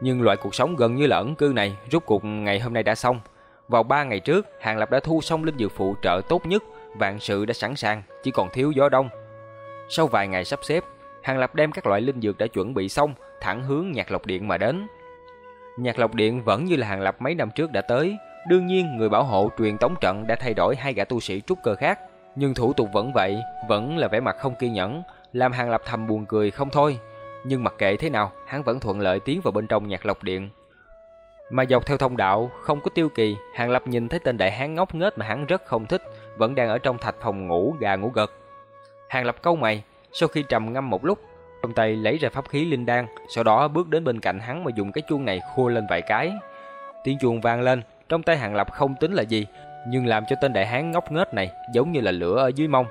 Nhưng loại cuộc sống gần như là ẩn cư này rốt cuộc ngày hôm nay đã xong. Vào 3 ngày trước, Hàng Lập đã thu xong linh dược phụ trợ tốt nhất, vạn sự đã sẵn sàng, chỉ còn thiếu gió đông. Sau vài ngày sắp xếp, Hàng Lập đem các loại linh dược đã chuẩn bị xong, thẳng hướng Nhạc Lộc Điện mà đến. Nhạc Lộc Điện vẫn như là Hàng Lập mấy năm trước đã tới, đương nhiên người bảo hộ truyền tống trận đã thay đổi hai gã tu sĩ trúc cơ khác, nhưng thủ tục vẫn vậy, vẫn là vẻ mặt không kiên nhẫn, làm Hàng Lập thầm buồn cười không thôi. Nhưng mặc kệ thế nào, hắn vẫn thuận lợi tiến vào bên trong Nhạc Lộc Điện. Mà dọc theo thông đạo, không có tiêu kỳ, Hàng Lập nhìn thấy tên đại hán ngốc nghếch mà hắn rất không thích, vẫn đang ở trong thạch phòng ngủ gà ngủ gật. Hàng Lập câu mày, sau khi trầm ngâm một lúc, trong tay lấy ra pháp khí linh đan, sau đó bước đến bên cạnh hắn mà dùng cái chuông này khua lên vài cái. Tiếng chuông vang lên, trong tay Hàng Lập không tính là gì, nhưng làm cho tên đại hán ngốc nghếch này giống như là lửa ở dưới mông.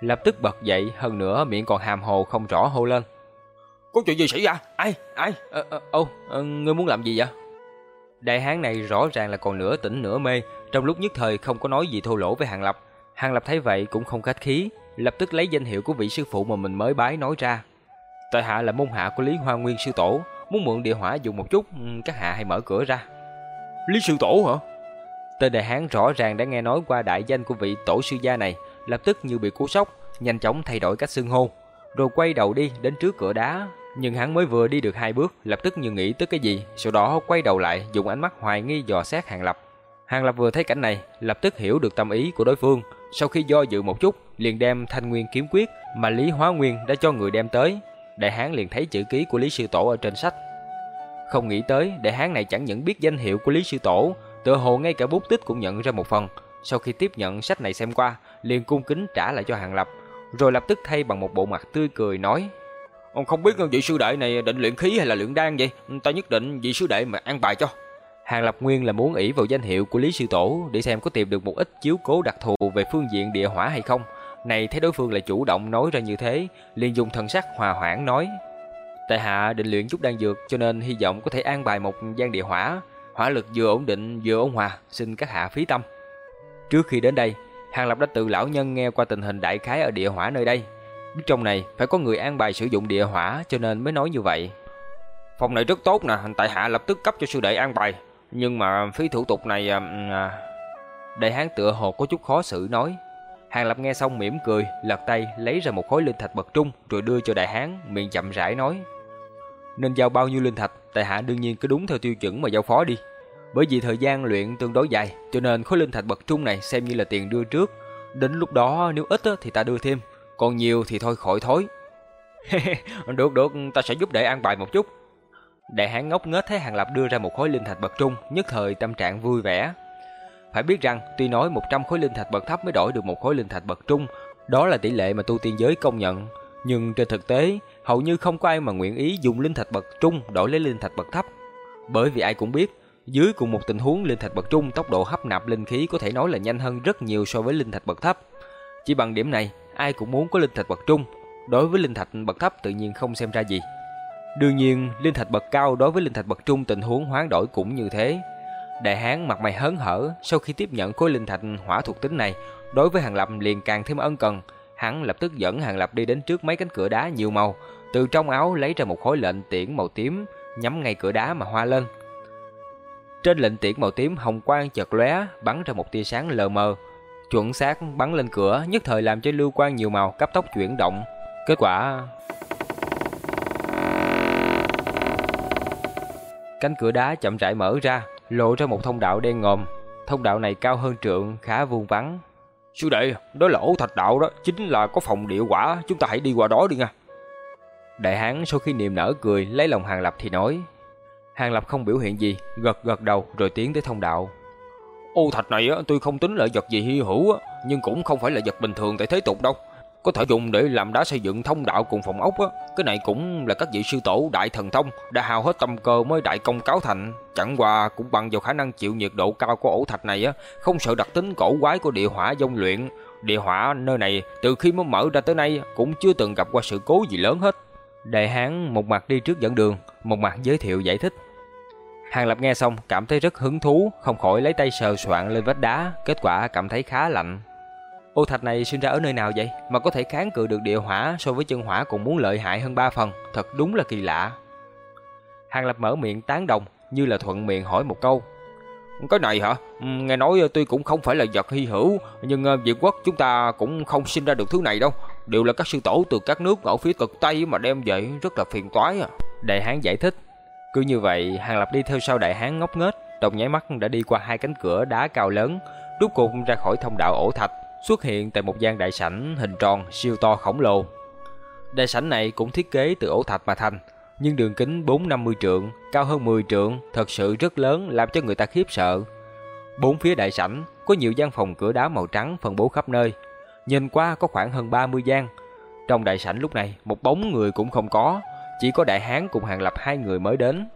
Lập tức bật dậy, hơn nữa miệng còn hàm hồ không rõ hô lên. Có chuyện gì xảy ra? Ai? Ai? Ờ, ờ, ô, ờ, ngươi muốn làm gì vậy? Đại hán này rõ ràng là còn nửa tỉnh nửa mê, trong lúc nhất thời không có nói gì thô lỗ với Hàng Lập. Hàng Lập thấy vậy cũng không khách khí, lập tức lấy danh hiệu của vị sư phụ mà mình mới bái nói ra. Tại hạ là môn hạ của Lý Hoa Nguyên sư tổ, muốn mượn địa hỏa dùng một chút, ừ, các hạ hãy mở cửa ra. Lý sư tổ hả? Tên đại hán rõ ràng đã nghe nói qua đại danh của vị tổ sư gia này, lập tức như bị cú sốc, nhanh chóng thay đổi cách xưng hô, rồi quay đầu đi đến trước cửa đá. Nhưng hắn mới vừa đi được hai bước, lập tức như nghĩ tới cái gì, sau đó quay đầu lại dùng ánh mắt hoài nghi dò xét Hàng Lập. Hàng Lập vừa thấy cảnh này, lập tức hiểu được tâm ý của đối phương, sau khi do dự một chút, liền đem Thanh Nguyên kiếm quyết mà Lý Hóa Nguyên đã cho người đem tới. Đại hán liền thấy chữ ký của Lý sư tổ ở trên sách. Không nghĩ tới, đại hán này chẳng những biết danh hiệu của Lý sư tổ, tựa hồ ngay cả bút tích cũng nhận ra một phần. Sau khi tiếp nhận sách này xem qua, liền cung kính trả lại cho Hàng Lập, rồi lập tức thay bằng một bộ mặt tươi cười nói: "Ông không biết vị sư đệ này định luyện khí hay là luyện đan vậy? Ta nhất định vị sư đệ mà an bài cho." Hàng Lập Nguyên là muốn ỷ vào danh hiệu của Lý Sư Tổ để xem có tìm được một ít chiếu cố đặc thù về phương diện địa hỏa hay không. Này thấy đối phương lại chủ động nói ra như thế, liền dùng thần sắc hòa hoãn nói: "Tại hạ định luyện chút đan dược, cho nên hy vọng có thể an bài một gian địa hỏa, hỏa lực vừa ổn định vừa ôn hòa, xin các hạ phí tâm." Trước khi đến đây, Hàng Lập đã tự lão nhân nghe qua tình hình đại khái ở địa hỏa nơi đây, biết trong này phải có người an bài sử dụng địa hỏa cho nên mới nói như vậy. Phòng này rất tốt nè, tại hạ lập tức cấp cho sư đệ an bài, nhưng mà phí thủ tục này à, à... Đại hán tựa hồ có chút khó xử nói. Hàng Lập nghe xong mỉm cười, lật tay lấy ra một khối linh thạch bậc trung rồi đưa cho đại hán, miệng chậm rãi nói: "Nên giao bao nhiêu linh thạch, tại hạ đương nhiên cứ đúng theo tiêu chuẩn mà giao phó đi. Bởi vì thời gian luyện tương đối dài, cho nên khối linh thạch bậc trung này xem như là tiền đưa trước, đến lúc đó nếu ít thì ta đưa thêm, còn nhiều thì thôi khỏi thối." được được, ta sẽ giúp đệ an bài một chút. Đại hán ngốc nghếch thấy Hàng Lập đưa ra một khối linh thạch bậc trung, nhất thời tâm trạng vui vẻ. Phải biết rằng, tuy nói 100 khối linh thạch bậc thấp mới đổi được một khối linh thạch bậc trung, đó là tỷ lệ mà tu tiên giới công nhận, nhưng trên thực tế, hầu như không có ai mà nguyện ý dùng linh thạch bậc trung đổi lấy linh thạch bậc thấp. Bởi vì ai cũng biết, dưới cùng một tình huống linh thạch bậc trung tốc độ hấp nạp linh khí có thể nói là nhanh hơn rất nhiều so với linh thạch bậc thấp. Chỉ bằng điểm này, ai cũng muốn có linh thạch bậc trung, đối với linh thạch bậc thấp tự nhiên không xem ra gì. Đương nhiên, linh thạch bậc cao đối với linh thạch bậc trung tình huống hoán đổi cũng như thế. Đại hán mặt mày hớn hở, sau khi tiếp nhận khối linh thạch hỏa thuộc tính này, đối với Hàng Lập liền càng thêm ân cần. Hắn lập tức dẫn Hàng Lập đi đến trước mấy cánh cửa đá nhiều màu, từ trong áo lấy ra một khối lệnh tiễn màu tím, nhắm ngay cửa đá mà hoa lên. Trên lệnh tiễn màu tím hồng quang chợt lóe, bắn ra một tia sáng lờ mờ, chuẩn xác bắn lên cửa, nhất thời làm cho lưu quang nhiều màu cấp tốc chuyển động. Kết quả Cánh cửa đá chậm rãi mở ra, lộ ra một thông đạo đen ngòm. Thông đạo này cao hơn trượng, khá vuông vắn. Sư đệ, đó là ổ thạch đạo đó, chính là có phòng địa quả, chúng ta hãy đi qua đó đi nha. Đại hán sau khi niềm nở cười, lấy lòng Hàng Lập thì nói. Hàng Lập không biểu hiện gì, gật gật đầu rồi tiến tới thông đạo. Ô thạch này á, tuy không tính là vật gì hy hữu á, nhưng cũng không phải là vật bình thường tại thế tục đâu có thể dùng để làm đá xây dựng thông đạo cùng phòng ốc á. Cái này cũng là các vị sư tổ đại thần thông đã hao hết tâm cơ mới đại công cáo thành. Chẳng qua cũng bằng vào khả năng chịu nhiệt độ cao của ổ thạch này á, không sợ đặc tính cổ quái của địa hỏa dông luyện. Địa hỏa nơi này từ khi mới mở ra tới nay cũng chưa từng gặp qua sự cố gì lớn hết. Đại hán một mặt đi trước dẫn đường, một mặt giới thiệu giải thích. Hàng Lập nghe xong cảm thấy rất hứng thú, không khỏi lấy tay sờ soạn lên vách đá, kết quả cảm thấy khá lạnh. Ô thạch này sinh ra ở nơi nào vậy mà có thể kháng cự được địa hỏa so với chân hỏa còn muốn lợi hại hơn ba phần, thật đúng là kỳ lạ. Hàng Lập mở miệng tán đồng, như là thuận miệng hỏi một câu. Cái này hả? Ừ, nghe nói tuy cũng không phải là vật hy hữu, nhưng ờ, Việt quốc chúng ta cũng không sinh ra được thứ này đâu. Đều là các sư tổ từ các nước ở phía cực Tây mà đem về rất là phiền toái à. Đại Hán giải thích. Cứ như vậy, Hàng Lập đi theo sau Đại Hán ngốc nghếch, trong nháy mắt đã đi qua hai cánh cửa đá cao lớn, rút cuộc ra khỏi thông đạo ổ thạch, xuất hiện tại một gian đại sảnh hình tròn siêu to khổng lồ. Đại sảnh này cũng thiết kế từ ổ thạch mà thành, nhưng đường kính 4-50 trượng, cao hơn 10 trượng, thật sự rất lớn làm cho người ta khiếp sợ. Bốn phía đại sảnh có nhiều gian phòng cửa đá màu trắng phân bố khắp nơi. Nhìn qua có khoảng hơn 30 gian. Trong đại sảnh lúc này, một bóng người cũng không có, chỉ có đại hán cùng Hàng Lập hai người mới đến.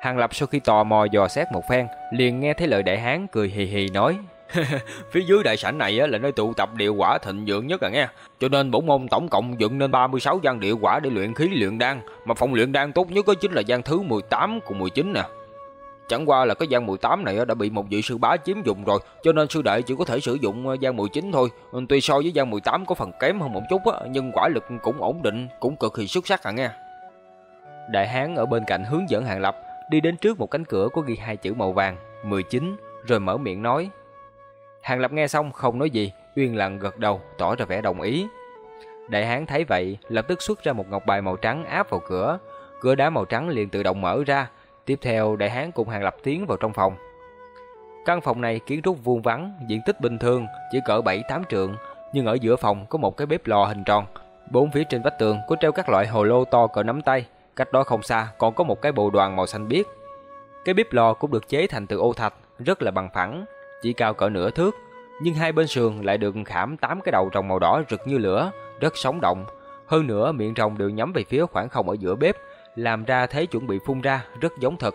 Hàng Lập sau khi tò mò dò xét một phen, liền nghe thấy lời đại hán cười hì hì nói: Phía dưới đại sảnh này là nơi tụ tập địa quả thịnh vượng nhất à nghe. Cho nên bổn môn tổng cộng dựng nên 36 gian địa quả để luyện khí luyện đan, mà phòng luyện đan tốt nhất chính là gian thứ 18 cùng 19 nè. Chẳng qua là cái gian 18 này đã bị một vị sư bá chiếm dụng rồi, cho nên sư đệ chỉ có thể sử dụng ờ, gian 19 thôi. Ừ, tuy so với gian 18 có phần kém hơn một chút nhưng quả lực cũng ổn định, cũng cực kỳ xuất sắc à nghe. Đại hán ở bên cạnh hướng dẫn Hàng Lập đi đến trước một cánh cửa có ghi hai chữ màu vàng 19 rồi mở miệng nói Hàng Lập nghe xong không nói gì, uyên lặng gật đầu, tỏ ra vẻ đồng ý. Đại hán thấy vậy, lập tức xuất ra một ngọc bài màu trắng áp vào cửa. Cửa đá màu trắng liền tự động mở ra. Tiếp theo, đại hán cùng Hàng Lập tiến vào trong phòng. Căn phòng này kiến trúc vuông vắn, diện tích bình thường, chỉ cỡ 7-8 trượng, nhưng ở giữa phòng có một cái bếp lò hình tròn. Bốn phía trên vách tường có treo các loại hồ lô to cỡ nắm tay, cách đó không xa còn có một cái bồ đoàn màu xanh biếc. Cái bếp lò cũng được chế thành từ ô thạch, rất là bằng phẳng, chỉ cao cỡ nửa thước, nhưng hai bên sườn lại được khảm tám cái đầu rồng màu đỏ rực như lửa, rất sống động. Hơn nữa miệng rồng đều nhắm về phía khoảng không ở giữa bếp, làm ra thế chuẩn bị phun ra, rất giống thật.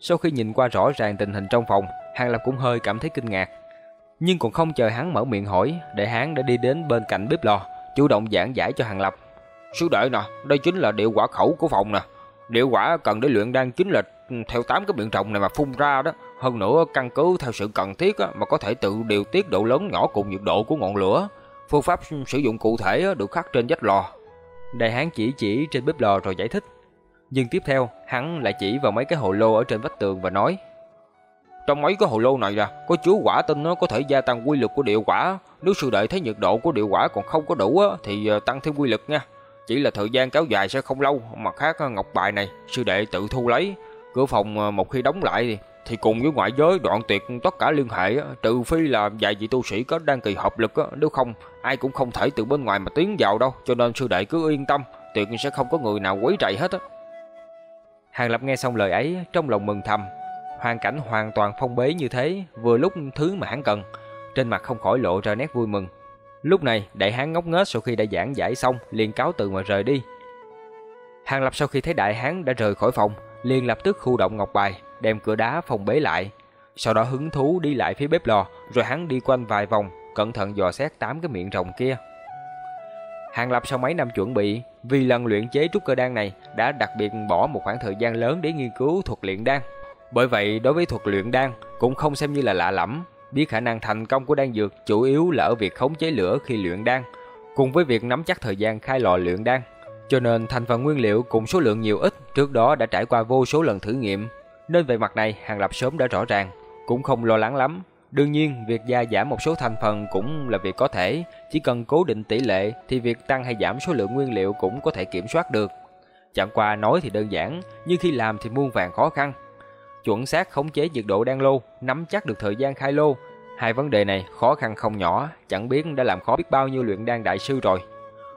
Sau khi nhìn qua rõ ràng tình hình trong phòng, Hàng Lập cũng hơi cảm thấy kinh ngạc. Nhưng còn không chờ hắn mở miệng hỏi, đại hán đã đi đến bên cạnh bếp lò, chủ động giảng giải cho Hàng Lập. Sư đệ nè, đây chính là điệu quả khẩu của phòng nè. Điệu quả cần để luyện đan chính là theo tám cái miệng rồng này mà phun ra đó. Hơn nữa căn cứ theo sự cần thiết mà có thể tự điều tiết độ lớn nhỏ cùng nhiệt độ của ngọn lửa. Phương pháp sử dụng cụ thể được khắc trên vách lò. Đại hán chỉ chỉ trên bếp lò rồi giải thích. Nhưng tiếp theo, hắn lại chỉ vào mấy cái hồ lô ở trên vách tường và nói: "Trong mấy cái hồ lô này nè, có chứa quả tinh nó có thể gia tăng quy lực của địa quả, nếu sư đệ thấy nhiệt độ của địa quả còn không có đủ thì ờ, tăng thêm quy lực nha. Chỉ là thời gian kéo dài sẽ không lâu, mặt khác ờ, ngọc bài này sư đệ tự thu lấy, cửa phòng ờ, một khi đóng lại thì cùng với ngoại giới đoạn tuyệt tất cả liên hệ, trừ phi là vài vị tu sĩ có đăng kỳ hợp lực, nếu không ai cũng không thể từ bên ngoài mà tiến vào đâu, cho nên sư đệ cứ yên tâm, tuyệt sẽ không có người nào quấy rầy hết á. Hàng Lập nghe xong lời ấy, trong lòng mừng thầm, hoàn cảnh hoàn toàn phong bế như thế, vừa lúc thứ mà hắn cần, trên mặt không khỏi lộ ra nét vui mừng. Lúc này, đại hán ngốc nghếch sau khi đã giảng giải xong, liền cáo từ mà rời đi. Hàng Lập sau khi thấy đại hán đã rời khỏi phòng, liền lập tức khu động ngọc bài, đem cửa đá phòng bế lại. Sau đó hứng thú đi lại phía bếp lò, rồi hắn đi quanh vài vòng, cẩn thận dò xét tám cái miệng rồng kia. Hàng Lập sau mấy năm chuẩn bị, vì lần luyện chế trúc cơ đan này đã đặc biệt bỏ một khoảng thời gian lớn để nghiên cứu thuật luyện đan. Bởi vậy, đối với thuật luyện đan cũng không xem như là lạ lẫm, biết khả năng thành công của đan dược chủ yếu là ở việc khống chế lửa khi luyện đan, cùng với việc nắm chắc thời gian khai lò luyện đan. Cho nên thành phần nguyên liệu cùng số lượng nhiều ít trước đó đã trải qua vô số lần thử nghiệm, nên về mặt này Hàng Lập sớm đã rõ ràng, cũng không lo lắng lắm. Đương nhiên, việc gia giảm một số thành phần cũng là việc có thể, chỉ cần cố định tỷ lệ thì việc tăng hay giảm số lượng nguyên liệu cũng có thể kiểm soát được. Chẳng qua nói thì đơn giản, nhưng khi làm thì muôn vàng khó khăn. Chuẩn xác khống chế nhiệt độ đan lô, nắm chắc được thời gian khai lô, hai vấn đề này khó khăn không nhỏ, chẳng biết đã làm khó biết bao nhiêu luyện đan đại sư rồi.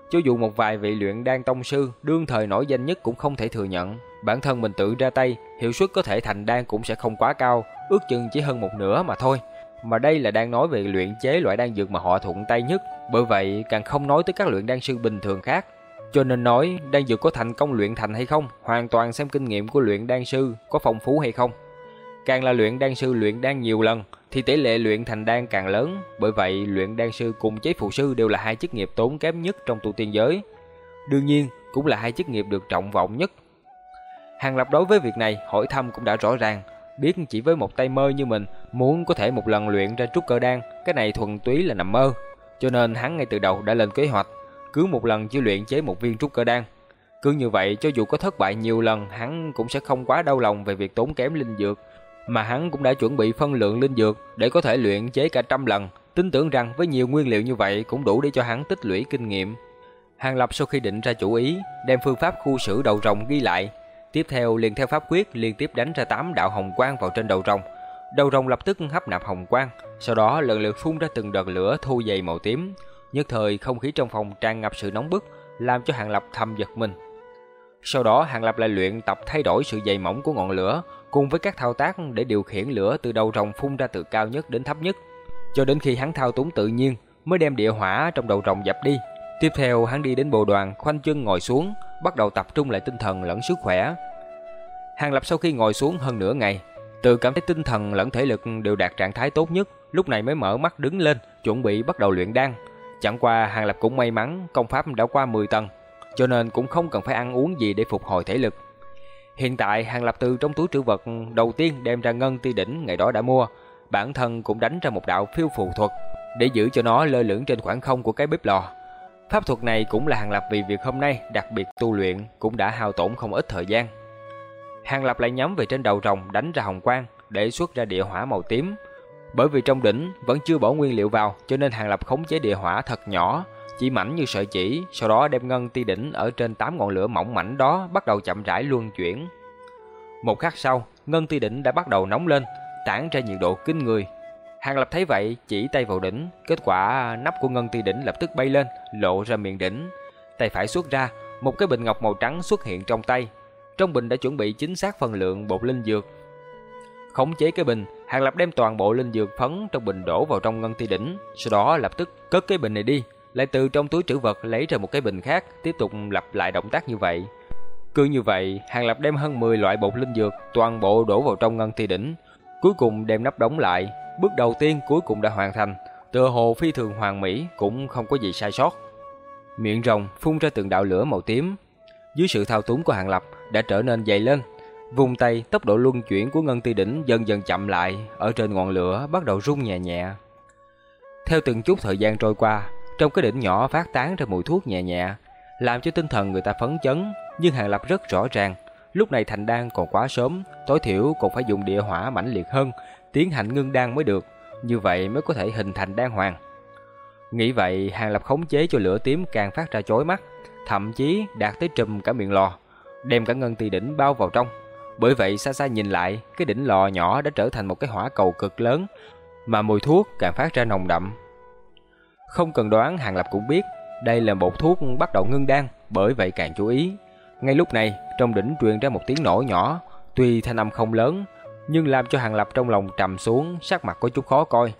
Cho dù một vài vị luyện đan tông sư đương thời nổi danh nhất cũng không thể thừa nhận, bản thân mình tự ra tay, hiệu suất có thể thành đan cũng sẽ không quá cao, ước chừng chỉ hơn một nửa mà thôi. Mà đây là đang nói về luyện chế loại đan dược mà họ thuận tay nhất, bởi vậy càng không nói tới các luyện đan sư bình thường khác. Cho nên nói đan dược có thành công luyện thành hay không, hoàn toàn xem kinh nghiệm của luyện đan sư có phong phú hay không. Càng là luyện đan sư luyện đan nhiều lần thì tỷ lệ luyện thành đan càng lớn, bởi vậy luyện đan sư cùng chế phụ sư đều là hai chức nghiệp tốn kém nhất trong tu tiên giới. Đương nhiên, cũng là hai chức nghiệp được trọng vọng nhất. Hàng Lập đối với việc này hỏi thăm cũng đã rõ ràng, biết chỉ với một tay mơ như mình, muốn có thể một lần luyện ra trúc cơ đan, cái này thuần túy là nằm mơ. cho nên hắn ngay từ đầu đã lên kế hoạch, cứ một lần chỉ luyện chế một viên trúc cơ đan. Cứ như vậy cho dù có thất bại nhiều lần, hắn cũng sẽ không quá đau lòng về việc tốn kém linh dược, mà hắn cũng đã chuẩn bị phân lượng linh dược để có thể luyện chế cả trăm lần, tin tưởng rằng với nhiều nguyên liệu như vậy cũng đủ để cho hắn tích lũy kinh nghiệm. Hàng Lập sau khi định ra chủ ý, đem phương pháp khu xử đầu rồng ghi lại, tiếp theo liền theo pháp quyết liên tiếp đánh ra tám đạo hồng quang vào trên đầu rồng. Đầu rồng lập tức hấp nạp hồng quang, sau đó lần lượt phun ra từng đợt lửa thu dày màu tím. Nhất thời không khí trong phòng tràn ngập sự nóng bức, làm cho Hàng Lập thầm giật mình. Sau đó Hàng Lập lại luyện tập thay đổi sự dày mỏng của ngọn lửa, cùng với các thao tác để điều khiển lửa từ đầu rồng phun ra từ cao nhất đến thấp nhất, cho đến khi hắn thao túng tự nhiên mới đem địa hỏa trong đầu rồng dập đi. Tiếp theo hắn đi đến bồ đoàn, khoanh chân ngồi xuống, bắt đầu tập trung lại tinh thần lẫn sức khỏe. Hàng Lập sau khi ngồi xuống hơn nửa ngày, tự cảm thấy tinh thần lẫn thể lực đều đạt trạng thái tốt nhất, lúc này mới mở mắt đứng lên, chuẩn bị bắt đầu luyện đan. Chẳng qua Hàng Lập cũng may mắn, công pháp đã qua 10 tầng, cho nên cũng không cần phải ăn uống gì để phục hồi thể lực. Hiện tại Hàng Lập từ trong túi trữ vật đầu tiên đem ra ngân ti đỉnh ngày đó đã mua, bản thân cũng đánh ra một đạo phiêu phù thuật để giữ cho nó lơ lửng trên khoảng không của cái bếp lò. Pháp thuật này cũng là Hàng Lập vì việc hôm nay đặc biệt tu luyện cũng đã hao tổn không ít thời gian. Hàng Lập lại nhắm về trên đầu rồng đánh ra hồng quang để xuất ra địa hỏa màu tím. Bởi vì trong đỉnh vẫn chưa bỏ nguyên liệu vào cho nên Hàng Lập khống chế địa hỏa thật nhỏ, chỉ mảnh như sợi chỉ, sau đó đem ngân ti đỉnh ở trên tám ngọn lửa mỏng mảnh đó bắt đầu chậm rãi luân chuyển. Một khắc sau, ngân ti đỉnh đã bắt đầu nóng lên, tản ra nhiệt độ kinh người. Hàng Lập thấy vậy, chỉ tay vào đỉnh, kết quả nắp của ngân ti đỉnh lập tức bay lên, lộ ra miệng đỉnh. Tay phải xuất ra, một cái bình ngọc màu trắng xuất hiện trong tay. Trong bình đã chuẩn bị chính xác phần lượng bột linh dược. Khống chế cái bình, Hàng Lập đem toàn bộ linh dược phấn trong bình đổ vào trong ngân ti đỉnh, sau đó lập tức cất cái bình này đi, lại từ trong túi trữ vật lấy ra một cái bình khác, tiếp tục lặp lại động tác như vậy. Cứ như vậy, Hàng Lập đem hơn 10 loại bột linh dược toàn bộ đổ vào trong ngân ti đỉnh, cuối cùng đem nắp đóng lại. Bước đầu tiên cuối cùng đã hoàn thành, tựa hồ phi thường hoàn mỹ cũng không có gì sai sót. Miệng rồng phun ra từng đạo lửa màu tím. Dưới sự thao túng của Hàng Lập đã trở nên dày lên. Vùng tay, tốc độ luân chuyển của ngân ti đỉnh dần dần chậm lại, ở trên ngọn lửa bắt đầu rung nhẹ nhẹ. Theo từng chút thời gian trôi qua, trong cái đỉnh nhỏ phát tán ra mùi thuốc nhẹ nhẹ, làm cho tinh thần người ta phấn chấn, nhưng Hàng Lập rất rõ ràng, lúc này thành đan còn quá sớm, tối thiểu còn phải dùng địa hỏa mãnh liệt hơn, tiến hành ngưng đan mới được, như vậy mới có thể hình thành đan hoàng. Nghĩ vậy, Hàng Lập khống chế cho lửa tím càng phát ra chói mắt, thậm chí đạt tới trùm cả miệng lò, đem cả ngân ti đỉnh bao vào trong. Bởi vậy xa xa nhìn lại, cái đỉnh lò nhỏ đã trở thành một cái hỏa cầu cực lớn, mà mùi thuốc càng phát ra nồng đậm. Không cần đoán, Hàng Lập cũng biết, đây là bột thuốc bắt đầu ngưng đan, bởi vậy càng chú ý. Ngay lúc này, trong đỉnh truyền ra một tiếng nổ nhỏ, tuy thanh âm không lớn, nhưng làm cho Hàng Lập trong lòng trầm xuống, sắc mặt có chút khó coi.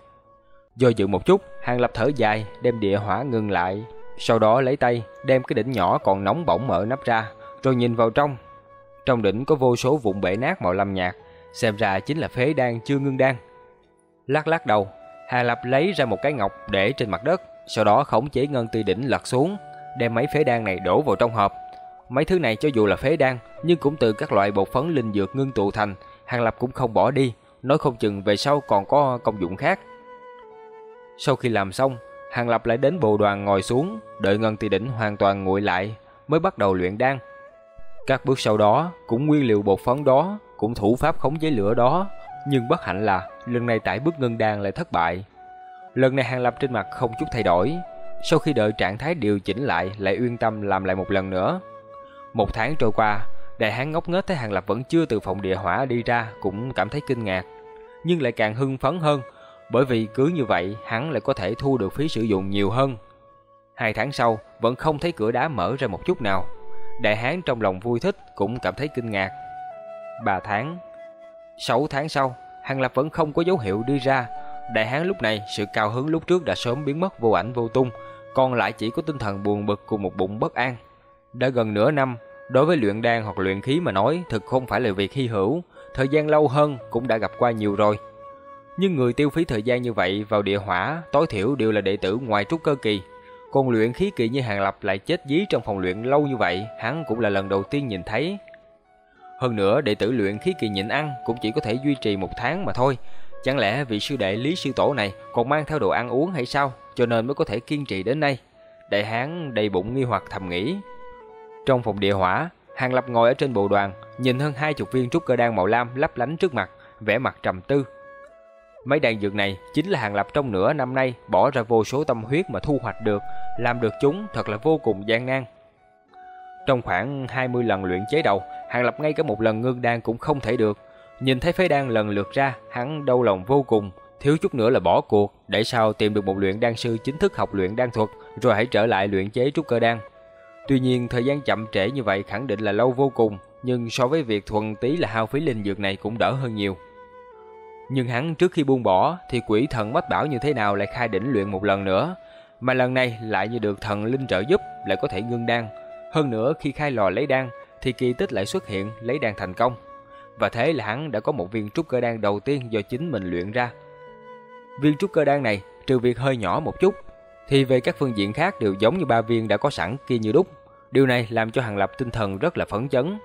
Do dự một chút, Hàng Lập thở dài, đem địa hỏa ngừng lại, sau đó lấy tay đem cái đỉnh nhỏ còn nóng bỏng mở nắp ra, rồi nhìn vào trong. Trong đỉnh có vô số vụn bể nát màu lam nhạt, xem ra chính là phế đan chưa ngưng đan. Lắc lắc đầu, Hàng Lập lấy ra một cái ngọc để trên mặt đất, sau đó khống chế ngân ti đỉnh lật xuống, đem mấy phế đan này đổ vào trong hộp. Mấy thứ này cho dù là phế đan, nhưng cũng từ các loại bột phấn linh dược ngưng tụ thành, Hàng Lập cũng không bỏ đi, nói không chừng về sau còn có công dụng khác. Sau khi làm xong, Hàng Lập lại đến bồ đoàn ngồi xuống, đợi ngân tỳ đỉnh hoàn toàn nguội lại, mới bắt đầu luyện đan. Các bước sau đó, cũng nguyên liệu bột phấn đó, cũng thủ pháp khống chế lửa đó, nhưng bất hạnh là lần này tại bước ngân đan lại thất bại. Lần này Hàng Lập trên mặt không chút thay đổi, sau khi đợi trạng thái điều chỉnh lại lại yên tâm làm lại một lần nữa. Một tháng trôi qua, đại hán ngốc nghếch thấy Hàng Lập vẫn chưa từ phòng địa hỏa đi ra cũng cảm thấy kinh ngạc, nhưng lại càng hưng phấn hơn, bởi vì cứ như vậy hắn lại có thể thu được phí sử dụng nhiều hơn. Hai tháng sau, vẫn không thấy cửa đá mở ra một chút nào. Đại hán trong lòng vui thích cũng cảm thấy kinh ngạc. Ba tháng, sáu tháng sau, Hàng Lập vẫn không có dấu hiệu đi ra. Đại hán lúc này sự cao hứng lúc trước đã sớm biến mất vô ảnh vô tung, còn lại chỉ có tinh thần buồn bực cùng một bụng bất an. Đã gần nửa năm, đối với luyện đan hoặc luyện khí mà nói, thực không phải là việc hy hữu, thời gian lâu hơn cũng đã gặp qua nhiều rồi. Nhưng người tiêu phí thời gian như vậy vào địa hỏa, tối thiểu đều là đệ tử ngoài trúc cơ kỳ. Còn luyện khí kỳ như Hàng Lập lại chết dí trong phòng luyện lâu như vậy, hắn cũng là lần đầu tiên nhìn thấy. Hơn nữa, đệ tử luyện khí kỳ nhịn ăn cũng chỉ có thể duy trì một tháng mà thôi. Chẳng lẽ vị sư đệ Lý Sư Tổ này còn mang theo đồ ăn uống hay sao? cho nên mới có thể kiên trì đến nay. Đại hán đầy bụng nghi hoặc thầm nghĩ. Trong phòng địa hỏa, Hàng Lập ngồi ở trên bộ đoàn, nhìn hơn hai chục viên trúc cơ đan màu lam lấp lánh trước mặt, vẻ mặt trầm tư. Mấy đan dược này chính là Hàng Lập trong nửa năm nay bỏ ra vô số tâm huyết mà thu hoạch được, làm được chúng thật là vô cùng gian nan. Trong khoảng 20 lần luyện chế đầu, Hàng Lập ngay cả một lần ngưng đan cũng không thể được. Nhìn thấy phế đan lần lượt ra, hắn đau lòng vô cùng, thiếu chút nữa là bỏ cuộc, để sau tìm được một luyện đan sư chính thức học luyện đan thuật, rồi hãy trở lại luyện chế trúc cơ đan. Tuy nhiên thời gian chậm trễ như vậy khẳng định là lâu vô cùng, nhưng so với việc thuần tí là hao phí linh dược này cũng đỡ hơn nhiều. Nhưng hắn trước khi buông bỏ thì quỷ thần mách bảo như thế nào lại khai đỉnh luyện một lần nữa, mà lần này lại như được thần linh trợ giúp lại có thể ngưng đan. Hơn nữa khi khai lò lấy đan thì kỳ tích lại xuất hiện lấy đan thành công. Và thế là hắn đã có một viên trúc cơ đan đầu tiên do chính mình luyện ra. Viên trúc cơ đan này trừ việc hơi nhỏ một chút thì về các phương diện khác đều giống như ba viên đã có sẵn kia như đúc. Điều này làm cho Hàng Lập tinh thần rất là phấn chấn.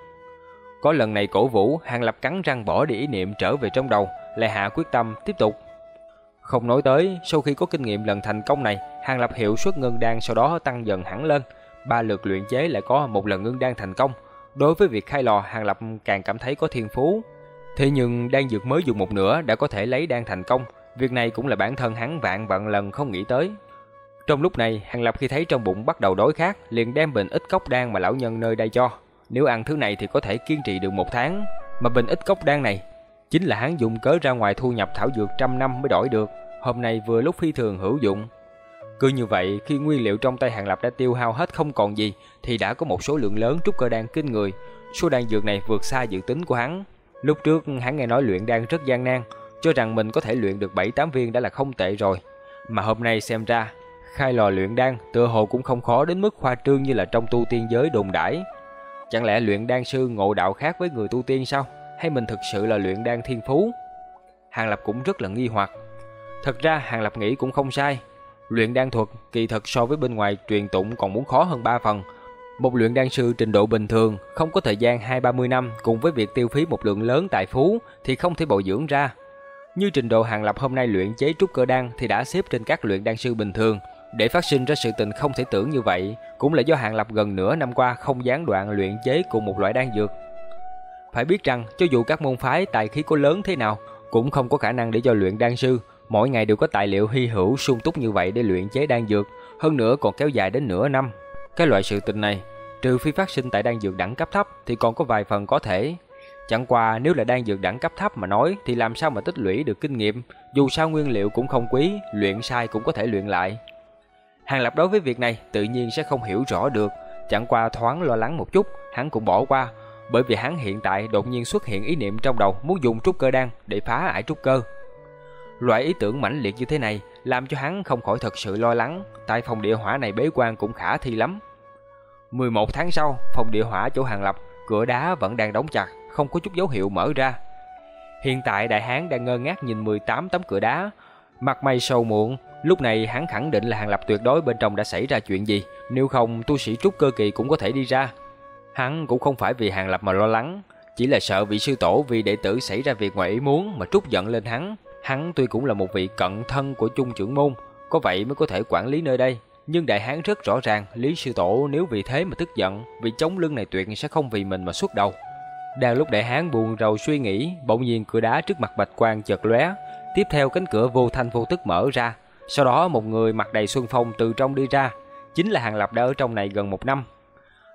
Có lần này cổ vũ, Hàng Lập cắn răng bỏ đi ý niệm trở về trong đầu, lại hạ quyết tâm tiếp tục. Không nói tới, sau khi có kinh nghiệm lần thành công này, Hàng Lập hiệu suất ngân đan sau đó tăng dần hẳn lên. Ba lượt luyện chế lại có một lần ngân đan thành công. Đối với việc khai lò, Hàng Lập càng cảm thấy có thiên phú. Thế nhưng đan dược mới dùng một nửa đã có thể lấy đan thành công. Việc này cũng là bản thân hắn vạn vạn lần không nghĩ tới. Trong lúc này, Hàng Lập khi thấy trong bụng bắt đầu đói khát, liền đem bình ít cốc đan mà lão nhân nơi đây cho. Nếu ăn thứ này thì có thể kiên trì được một tháng, mà bình ít cốc đan này chính là hắn dùng cớ ra ngoài thu nhập thảo dược trăm năm mới đổi được, hôm nay vừa lúc phi thường hữu dụng. Cứ như vậy, khi nguyên liệu trong tay Hàng Lập đã tiêu hao hết không còn gì, thì đã có một số lượng lớn trúc cơ đan kinh người. Số đan dược này vượt xa dự tính của hắn. Lúc trước hắn nghe nói luyện đan rất gian nan, cho rằng mình có thể luyện được 7-8 viên đã là không tệ rồi. Mà hôm nay xem ra, khai lò luyện đan tựa hồ cũng không khó đến mức khoa trương như là trong tu tiên giới đồn đãi. Chẳng lẽ luyện đan sư ngộ đạo khác với người tu tiên sao? Hay mình thực sự là luyện đan thiên phú? Hàng Lập cũng rất là nghi hoặc. Thật ra Hàng Lập nghĩ cũng không sai. Luyện đan thuật kỳ thật so với bên ngoài truyền tụng còn muốn khó hơn 3 phần. Một luyện đan sư trình độ bình thường không có thời gian 2-30 năm cùng với việc tiêu phí một lượng lớn tài phú thì không thể bồi dưỡng ra. Như trình độ Hàng Lập hôm nay luyện chế trúc cơ đan thì đã xếp trên các luyện đan sư bình thường, để phát sinh ra sự tình không thể tưởng như vậy, cũng là do Hàng Lập gần nửa năm qua không gián đoạn luyện chế cùng một loại đan dược. Phải biết rằng, cho dù các môn phái tài khí có lớn thế nào, cũng không có khả năng để cho luyện đan sư mỗi ngày đều có tài liệu hy hữu sung túc như vậy để luyện chế đan dược, hơn nữa còn kéo dài đến nửa năm. Cái loại sự tình này, trừ phi phát sinh tại đan dược đẳng cấp thấp thì còn có vài phần có thể. Chẳng qua nếu là đan dược đẳng cấp thấp mà nói thì làm sao mà tích lũy được kinh nghiệm, dù sao nguyên liệu cũng không quý, luyện sai cũng có thể luyện lại. Hàng Lập đối với việc này tự nhiên sẽ không hiểu rõ được, chẳng qua thoáng lo lắng một chút, hắn cũng bỏ qua, bởi vì hắn hiện tại đột nhiên xuất hiện ý niệm trong đầu muốn dùng trúc cơ đan để phá ải trúc cơ. Loại ý tưởng mãnh liệt như thế này làm cho hắn không khỏi thật sự lo lắng, tại phòng địa hỏa này bế quan cũng khả thi lắm. 11 tháng sau, phòng địa hỏa chỗ Hàng Lập, cửa đá vẫn đang đóng chặt, không có chút dấu hiệu mở ra. Hiện tại đại hán đang ngơ ngác nhìn 18 tấm cửa đá, mặt mày sầu muộn, Lúc này hắn khẳng định là Hàng Lập tuyệt đối bên trong đã xảy ra chuyện gì, nếu không tu sĩ trúc cơ kỳ cũng có thể đi ra. Hắn cũng không phải vì Hàng Lập mà lo lắng, chỉ là sợ vị sư tổ vì đệ tử xảy ra việc ngoài ý muốn mà trút giận lên hắn. Hắn tuy cũng là một vị cận thân của trung trưởng môn, có vậy mới có thể quản lý nơi đây. Nhưng đại hán rất rõ ràng, Lý sư tổ nếu vì thế mà tức giận, vị chống lưng này tuyệt sẽ không vì mình mà xuất đầu. Đang lúc đại hán buồn rầu suy nghĩ, bỗng nhiên cửa đá trước mặt bạch quang chợt lóe, tiếp theo cánh cửa vô thanh vô tức mở ra, sau đó một người mặt đầy xuân phong từ trong đi ra, chính là Hàng Lập đã ở trong này gần một năm.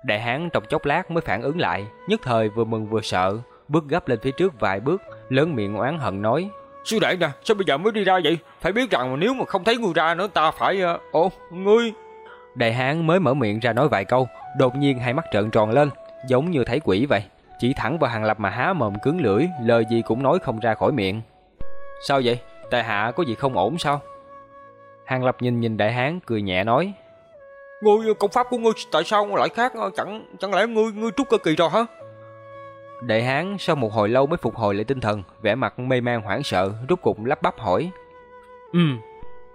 Đại hán trong chốc lát mới phản ứng lại, nhất thời vừa mừng vừa sợ, bước gấp lên phía trước vài bước, lớn miệng oán hận nói: "Sư đệ nè, sao bây giờ mới đi ra vậy? Phải biết rằng nếu mà không thấy ngươi ra nữa ta phải uh, ồ, ngươi." Đại hán mới mở miệng ra nói vài câu, đột nhiên hai mắt trợn tròn lên, giống như thấy quỷ vậy, chỉ thẳng vào Hàng Lập mà há mồm cứng lưỡi, lời gì cũng nói không ra khỏi miệng. "Sao vậy? Tại hạ có gì không ổn sao?" Hàng Lập nhìn nhìn đại hán cười nhẹ nói: "Ngươi công pháp của ngươi tại sao lại khác chẳng chẳng lẽ ngươi ngươi trúc cơ kỳ rồi hả?" Đại hán sau một hồi lâu mới phục hồi lại tinh thần, vẻ mặt mê man hoảng sợ, rút cục lắp bắp hỏi: "Ừm,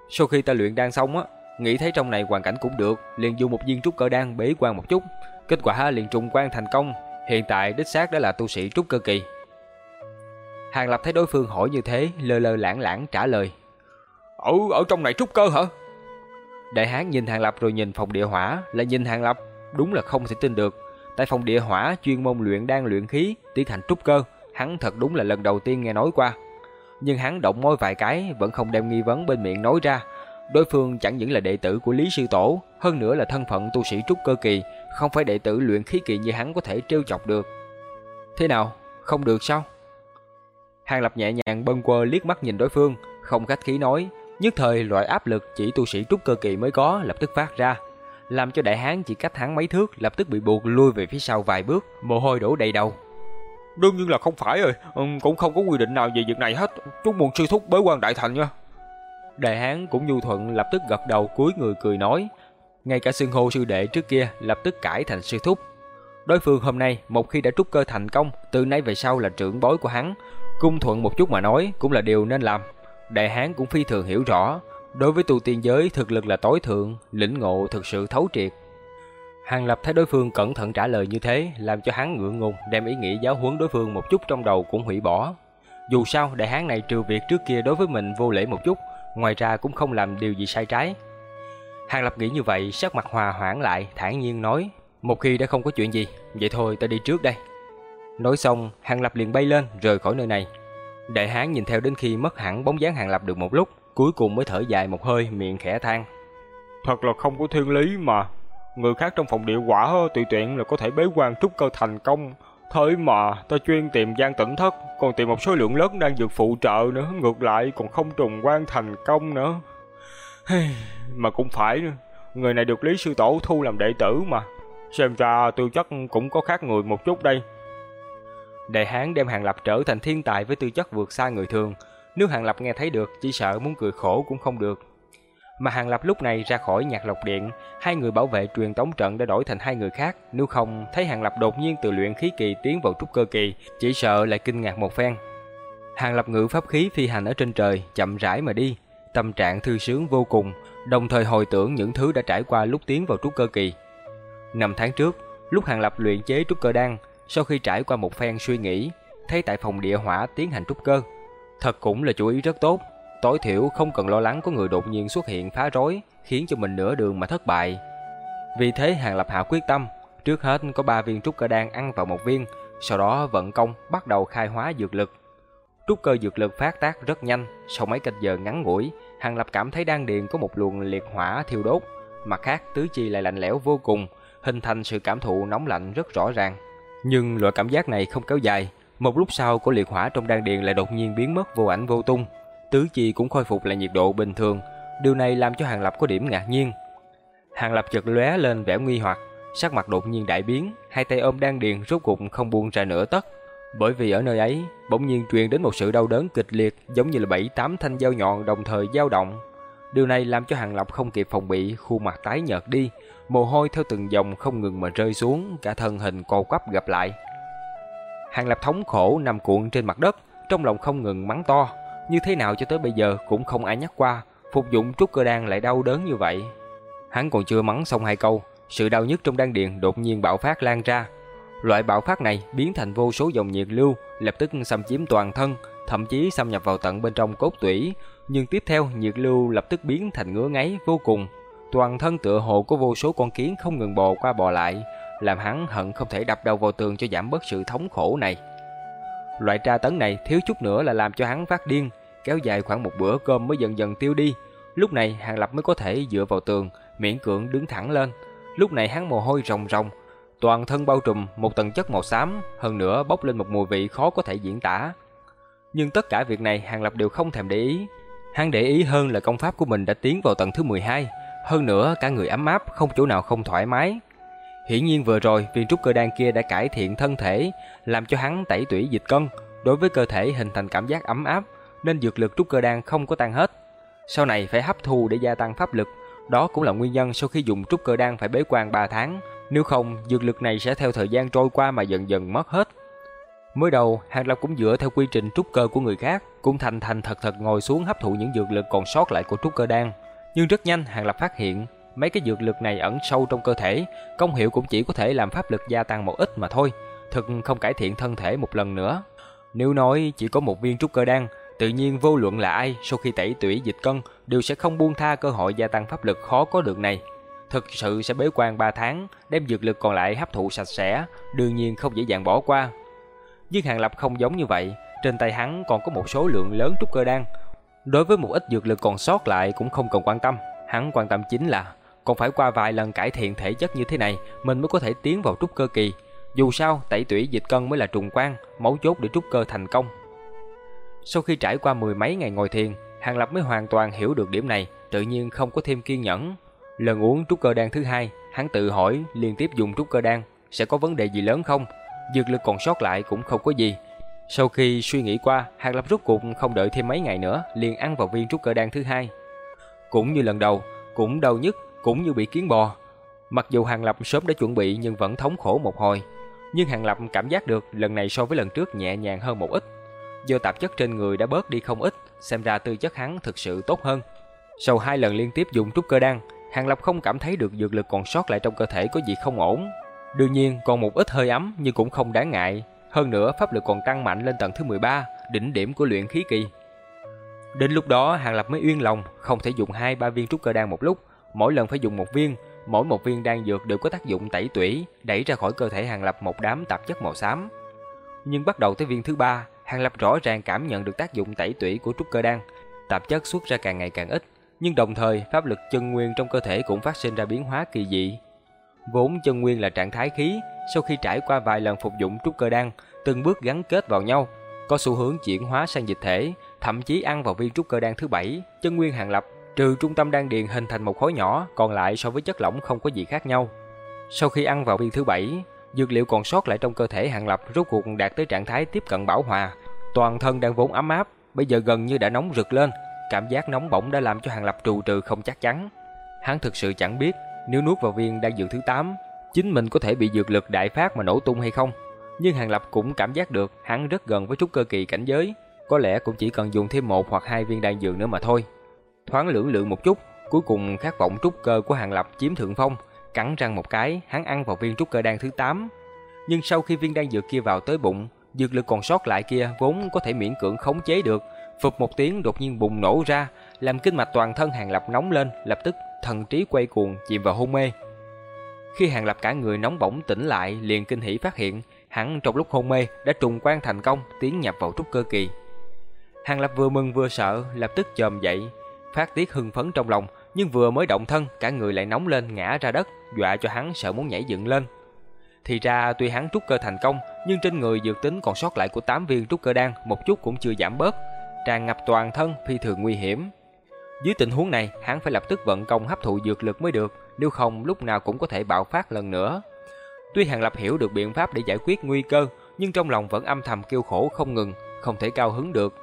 sau khi ta luyện đan xong á, nghĩ thấy trong này hoàn cảnh cũng được, liền dùng một viên trúc cơ đan bế quan một chút, kết quả liền trùng quan thành công, hiện tại đích xác đã là tu sĩ trúc cơ kỳ." Hàng Lập thấy đối phương hỏi như thế, lơ lơ lãng lãng trả lời: ở ở trong này trúc cơ hả? Đại hán nhìn Hàng Lập rồi nhìn phòng địa hỏa, lại nhìn Hàng Lập, đúng là không thể tin được. Tại phòng địa hỏa chuyên môn luyện đan luyện khí, tiến hành trúc cơ, hắn thật đúng là lần đầu tiên nghe nói qua. Nhưng hắn động môi vài cái vẫn không đem nghi vấn bên miệng nói ra. Đối phương chẳng những là đệ tử của Lý Sư Tổ, hơn nữa là thân phận tu sĩ trúc cơ kỳ, không phải đệ tử luyện khí kỳ như hắn có thể trêu chọc được. Thế nào, không được sao? Hàng Lập nhẹ nhàng bâng quơ liếc mắt nhìn đối phương, không khách khí nói, nhất thời loại áp lực chỉ tu sĩ trúc cơ kỳ mới có lập tức phát ra, làm cho đại hán chỉ cách hắn mấy thước lập tức bị buộc lui về phía sau vài bước, mồ hôi đổ đầy đầu. Đương nhiên là không phải rồi, ừ, cũng không có quy định nào về việc này hết, chúc mừng sư thúc bế quan đại thành nha. Đại hán cũng nhu thuận lập tức gật đầu cúi người cười nói, ngay cả xưng hô sư đệ trước kia lập tức cải thành sư thúc. Đối phương hôm nay một khi đã trúc cơ thành công, từ nay về sau là trưởng bối của hắn, cung thuận một chút mà nói cũng là điều nên làm. Đại hán cũng phi thường hiểu rõ, đối với tu tiên giới thực lực là tối thượng, lĩnh ngộ thực sự thấu triệt. Hàng Lập thấy đối phương cẩn thận trả lời như thế, làm cho hắn ngượng ngùng, đem ý nghĩ giáo huấn đối phương một chút trong đầu cũng hủy bỏ. Dù sao, đại hán này trừ việc trước kia đối với mình vô lễ một chút, ngoài ra cũng không làm điều gì sai trái. Hàng Lập nghĩ như vậy, sắc mặt hòa hoãn lại, thản nhiên nói, một khi đã không có chuyện gì, vậy thôi ta đi trước đây. Nói xong, Hàng Lập liền bay lên, rời khỏi nơi này. Đại hán nhìn theo đến khi mất hẳn bóng dáng Hàng Lập được một lúc, cuối cùng mới thở dài một hơi, miệng khẽ than. Thật là không có thiên lý mà. Người khác trong phòng địa quả tùy tiện là có thể bế quan trúc cơ thành công. Thế mà ta chuyên tìm gian tỉnh thất, còn tìm một số lượng lớn đang dược phụ trợ nữa, ngược lại còn không trùng quan thành công nữa. mà cũng phải nữa, người này được Lý Sư Tổ thu làm đệ tử mà. Xem ra tư chất cũng có khác người một chút đây. Đại hán đem Hàng Lập trở thành thiên tài với tư chất vượt xa người thường. Nếu Hàng Lập nghe thấy được, chỉ sợ muốn cười khổ cũng không được. Mà Hàng Lập lúc này ra khỏi nhạc lộc điện, hai người bảo vệ truyền tống trận đã đổi thành hai người khác. Nếu không, thấy Hàng Lập đột nhiên từ luyện khí kỳ tiến vào trúc cơ kỳ, chỉ sợ lại kinh ngạc một phen. Hàng Lập ngự pháp khí phi hành ở trên trời, chậm rãi mà đi, tâm trạng thư sướng vô cùng, đồng thời hồi tưởng những thứ đã trải qua lúc tiến vào trúc cơ kỳ. Năm tháng trước, lúc Hàng Lập luyện chế trúc cơ đan, sau khi trải qua một phen suy nghĩ, thấy tại phòng địa hỏa tiến hành trúc cơ, thật cũng là chủ ý rất tốt, tối thiểu không cần lo lắng có người đột nhiên xuất hiện phá rối, khiến cho mình nửa đường mà thất bại. Vì thế Hàng Lập Hạ quyết tâm, trước hết có ba viên trúc cơ đan ăn vào một viên, sau đó vận công bắt đầu khai hóa dược lực. Trúc cơ dược lực phát tác rất nhanh, sau mấy canh giờ ngắn ngủi, Hàng Lập cảm thấy đan điền có một luồng liệt hỏa thiêu đốt, mặt khác tứ chi lại lạnh lẽo vô cùng, hình thành sự cảm thụ nóng lạnh rất rõ ràng. Nhưng loại cảm giác này không kéo dài, một lúc sau của liệt hỏa trong đan điền lại đột nhiên biến mất vô ảnh vô tung, tứ chi cũng khôi phục lại nhiệt độ bình thường, điều này làm cho Hàng Lập có điểm ngạc nhiên. Hàng Lập chợt lóe lên vẻ nguy hoặc, sắc mặt đột nhiên đại biến, hai tay ôm đan điền rốt cuộc không buông ra nửa tấc, bởi vì ở nơi ấy bỗng nhiên truyền đến một sự đau đớn kịch liệt, giống như là bảy tám thanh dao nhọn đồng thời dao động. Điều này làm cho Hàng Lập không kịp phòng bị, khuôn mặt tái nhợt đi, mồ hôi theo từng dòng không ngừng mà rơi xuống, cả thân hình co quắp gặp lại. Hàng Lập thống khổ nằm cuộn trên mặt đất, trong lòng không ngừng mắng to, như thế nào cho tới bây giờ cũng không ai nhắc qua, phục dụng trúc cơ đan lại đau đớn như vậy. Hắn còn chưa mắng xong hai câu, sự đau nhức trong đan điền đột nhiên bạo phát lan ra. Loại bạo phát này biến thành vô số dòng nhiệt lưu, lập tức xâm chiếm toàn thân, thậm chí xâm nhập vào tận bên trong cốt tủy, nhưng tiếp theo nhiệt lưu lập tức biến thành ngứa ngáy vô cùng. Toàn thân tựa hồ có vô số con kiến không ngừng bò qua bò lại, làm hắn hận không thể đập đầu vào tường cho giảm bớt sự thống khổ này. Loại tra tấn này thiếu chút nữa là làm cho hắn phát điên, kéo dài khoảng một bữa cơm mới dần dần tiêu đi. Lúc này Hàng Lập mới có thể dựa vào tường, miễn cưỡng đứng thẳng lên. Lúc này hắn mồ hôi ròng ròng, toàn thân bao trùm một tầng chất màu xám, hơn nữa bốc lên một mùi vị khó có thể diễn tả. Nhưng tất cả việc này Hàng Lập đều không thèm để ý. Hắn để ý hơn là công pháp của mình đã tiến vào tầng thứ 12, hơn nữa cả người ấm áp, không chỗ nào không thoải mái. Hiển nhiên vừa rồi viên trúc cơ đan kia đã cải thiện thân thể, làm cho hắn tẩy tủy dịch cân, đối với cơ thể hình thành cảm giác ấm áp, nên dược lực trúc cơ đan không có tan hết. Sau này phải hấp thu để gia tăng pháp lực, đó cũng là nguyên nhân sau khi dùng trúc cơ đan phải bế quan 3 tháng, nếu không dược lực này sẽ theo thời gian trôi qua mà dần dần mất hết. Mới đầu, Hàng Lập cũng dựa theo quy trình trúc cơ của người khác, cũng thành thành thật thật ngồi xuống hấp thụ những dược lực còn sót lại của trúc cơ đan. Nhưng rất nhanh Hàng Lập phát hiện, mấy cái dược lực này ẩn sâu trong cơ thể, công hiệu cũng chỉ có thể làm pháp lực gia tăng một ít mà thôi, thực không cải thiện thân thể một lần nữa. Nếu nói chỉ có một viên trúc cơ đan, Tự nhiên vô luận là ai sau khi tẩy tủy dịch cân đều sẽ không buông tha cơ hội gia tăng pháp lực khó có được này. Thực sự sẽ bế quan 3 tháng, đem dược lực còn lại hấp thụ sạch sẽ, đương nhiên không dễ dàng bỏ qua. Nhưng Hàng Lập không giống như vậy, trên tay hắn còn có một số lượng lớn trúc cơ đan. Đối với một ít dược lực còn sót lại cũng không cần quan tâm, hắn quan tâm chính là còn phải qua vài lần cải thiện thể chất như thế này mình mới có thể tiến vào trúc cơ kỳ. Dù sao, tẩy tủy dịch cân mới là trùng quan, mấu chốt để trúc cơ thành công. Sau khi trải qua mười mấy ngày ngồi thiền, Hàng Lập mới hoàn toàn hiểu được điểm này, tự nhiên không có thêm kiên nhẫn. Lần uống trúc cơ đan thứ hai, hắn tự hỏi liên tiếp dùng trúc cơ đan sẽ có vấn đề gì lớn không? Dược lực còn sót lại cũng không có gì. Sau khi suy nghĩ qua, Hàng Lập rút cuộc không đợi thêm mấy ngày nữa, liền ăn vào viên trúc cơ đan thứ hai. Cũng như lần đầu, cũng đau nhức, cũng như bị kiến bò. Mặc dù Hàng Lập sớm đã chuẩn bị nhưng vẫn thống khổ một hồi, nhưng Hàng Lập cảm giác được lần này so với lần trước nhẹ nhàng hơn một ít. Do tạp chất trên người đã bớt đi không ít, xem ra tư chất hắn thực sự tốt hơn. Sau hai lần liên tiếp dùng trúc cơ đan, Hàng Lập không cảm thấy được dược lực còn sót lại trong cơ thể có gì không ổn. Đương nhiên còn một ít hơi ấm nhưng cũng không đáng ngại. Hơn nữa pháp lực còn tăng mạnh lên tầng thứ 13, đỉnh điểm của luyện khí kỳ. Đến lúc đó Hàng Lập mới yên lòng, không thể dùng hai ba viên trúc cơ đan một lúc, mỗi lần phải dùng một viên, mỗi một viên đan dược đều có tác dụng tẩy tủy, đẩy ra khỏi cơ thể Hàng Lập một đám tạp chất màu xám. Nhưng bắt đầu tới viên thứ ba, Hàng Lập rõ ràng cảm nhận được tác dụng tẩy tủy của trúc cơ đan, tạp chất xuất ra càng ngày càng ít, nhưng đồng thời pháp lực chân nguyên trong cơ thể cũng phát sinh ra biến hóa kỳ dị. Vốn chân nguyên là trạng thái khí, sau khi trải qua vài lần phục dụng trúc cơ đan, từng bước gắn kết vào nhau, có xu hướng chuyển hóa sang dịch thể, thậm chí ăn vào viên trúc cơ đan thứ bảy, chân nguyên hàng lập trừ trung tâm đan điền hình thành một khối nhỏ, còn lại so với chất lỏng không có gì khác nhau. Sau khi ăn vào viên thứ bảy, dược liệu còn sót lại trong cơ thể hàng lập rốt cuộc đạt tới trạng thái tiếp cận bảo hòa, toàn thân đang vốn ấm áp, bây giờ gần như đã nóng rực lên, cảm giác nóng bỏng đã làm cho hàng lập trù trừ không chắc chắn. Hắn thực sự chẳng biết nếu nuốt vào viên đan dược thứ 8, chính mình có thể bị dược lực đại phát mà nổ tung hay không. Nhưng Hàng Lập cũng cảm giác được hắn rất gần với trúc cơ kỳ cảnh giới, có lẽ cũng chỉ cần dùng thêm một hoặc hai viên đan dược nữa mà thôi. Thoáng lưỡng lự một chút, cuối cùng khát vọng trúc cơ của Hàng Lập chiếm thượng phong, cắn răng một cái, hắn ăn vào viên trúc cơ đan thứ 8. Nhưng sau khi viên đan dược kia vào tới bụng, dược lực còn sót lại kia vốn có thể miễn cưỡng khống chế được, phụp một tiếng đột nhiên bùng nổ ra, làm kinh mạch toàn thân Hàng Lập nóng lên, lập tức thần trí quay cuồng chìm vào hôn mê. Khi Hàng Lập cả người nóng bỏng tỉnh lại, liền kinh hỉ phát hiện, hắn trong lúc hôn mê đã trùng quan thành công, tiến nhập vào trúc cơ kỳ. Hàng Lập vừa mừng vừa sợ, lập tức chồm dậy, phát tiết hưng phấn trong lòng, nhưng vừa mới động thân, cả người lại nóng lên ngã ra đất, dọa cho hắn sợ muốn nhảy dựng lên. Thì ra tuy hắn trúc cơ thành công, nhưng trên người dược tính còn sót lại của 8 viên trúc cơ đan một chút cũng chưa giảm bớt, tràn ngập toàn thân phi thường nguy hiểm. Dưới tình huống này, hắn phải lập tức vận công hấp thụ dược lực mới được, nếu không lúc nào cũng có thể bạo phát lần nữa. Tuy Hàng Lập hiểu được biện pháp để giải quyết nguy cơ, nhưng trong lòng vẫn âm thầm kêu khổ không ngừng, không thể cao hứng được.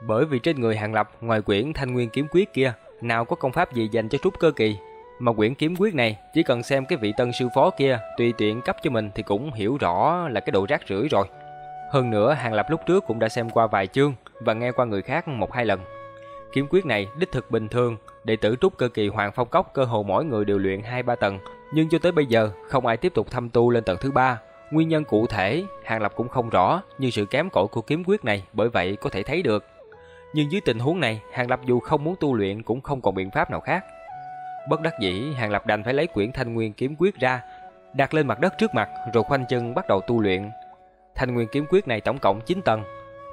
Bởi vì trên người Hàng Lập, ngoài quyển Thanh Nguyên kiếm quyết kia, nào có công pháp gì dành cho trúc cơ kỳ, mà quyển kiếm quyết này chỉ cần xem cái vị tân sư phó kia tùy tiện cấp cho mình thì cũng hiểu rõ là cái độ rác rưởi rồi. Hơn nữa, Hàng Lập lúc trước cũng đã xem qua vài chương và nghe qua người khác một hai lần. Kiếm quyết này đích thực bình thường, đệ tử trúc cơ kỳ Hoàng Phong Cốc cơ hồ mỗi người đều luyện 2-3 tầng, nhưng cho tới bây giờ không ai tiếp tục thâm tu lên tầng thứ ba. Nguyên nhân cụ thể, Hàng Lập cũng không rõ, nhưng sự kém cỏi của kiếm quyết này bởi vậy có thể thấy được. Nhưng dưới tình huống này, Hàng Lập dù không muốn tu luyện cũng không còn biện pháp nào khác. Bất đắc dĩ, Hàng Lập đành phải lấy quyển Thanh Nguyên kiếm quyết ra, đặt lên mặt đất trước mặt rồi khoanh chân bắt đầu tu luyện. Thanh Nguyên kiếm quyết này tổng cộng 9 tầng,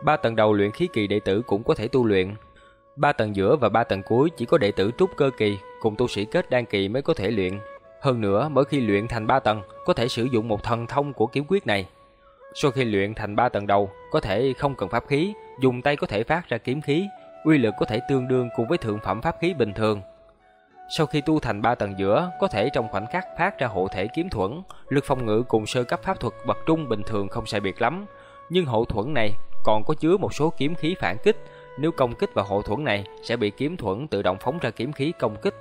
ba tầng đầu luyện khí kỳ đệ tử cũng có thể tu luyện. Ba tầng giữa và ba tầng cuối chỉ có đệ tử trúc cơ kỳ cùng tu sĩ kết đan kỳ mới có thể luyện. Hơn nữa, mỗi khi luyện thành ba tầng, có thể sử dụng một thần thông của kiếm quyết này. Sau khi luyện thành ba tầng đầu, có thể không cần pháp khí, dùng tay có thể phát ra kiếm khí, uy lực có thể tương đương cùng với thượng phẩm pháp khí bình thường. Sau khi tu thành ba tầng giữa, có thể trong khoảnh khắc phát ra hộ thể kiếm thuẫn, lực phòng ngự cùng sơ cấp pháp thuật bậc trung bình thường không sai biệt lắm, nhưng hộ thuẫn này còn có chứa một số kiếm khí phản kích, nếu công kích vào hộ thuẫn này sẽ bị kiếm thuẫn tự động phóng ra kiếm khí công kích.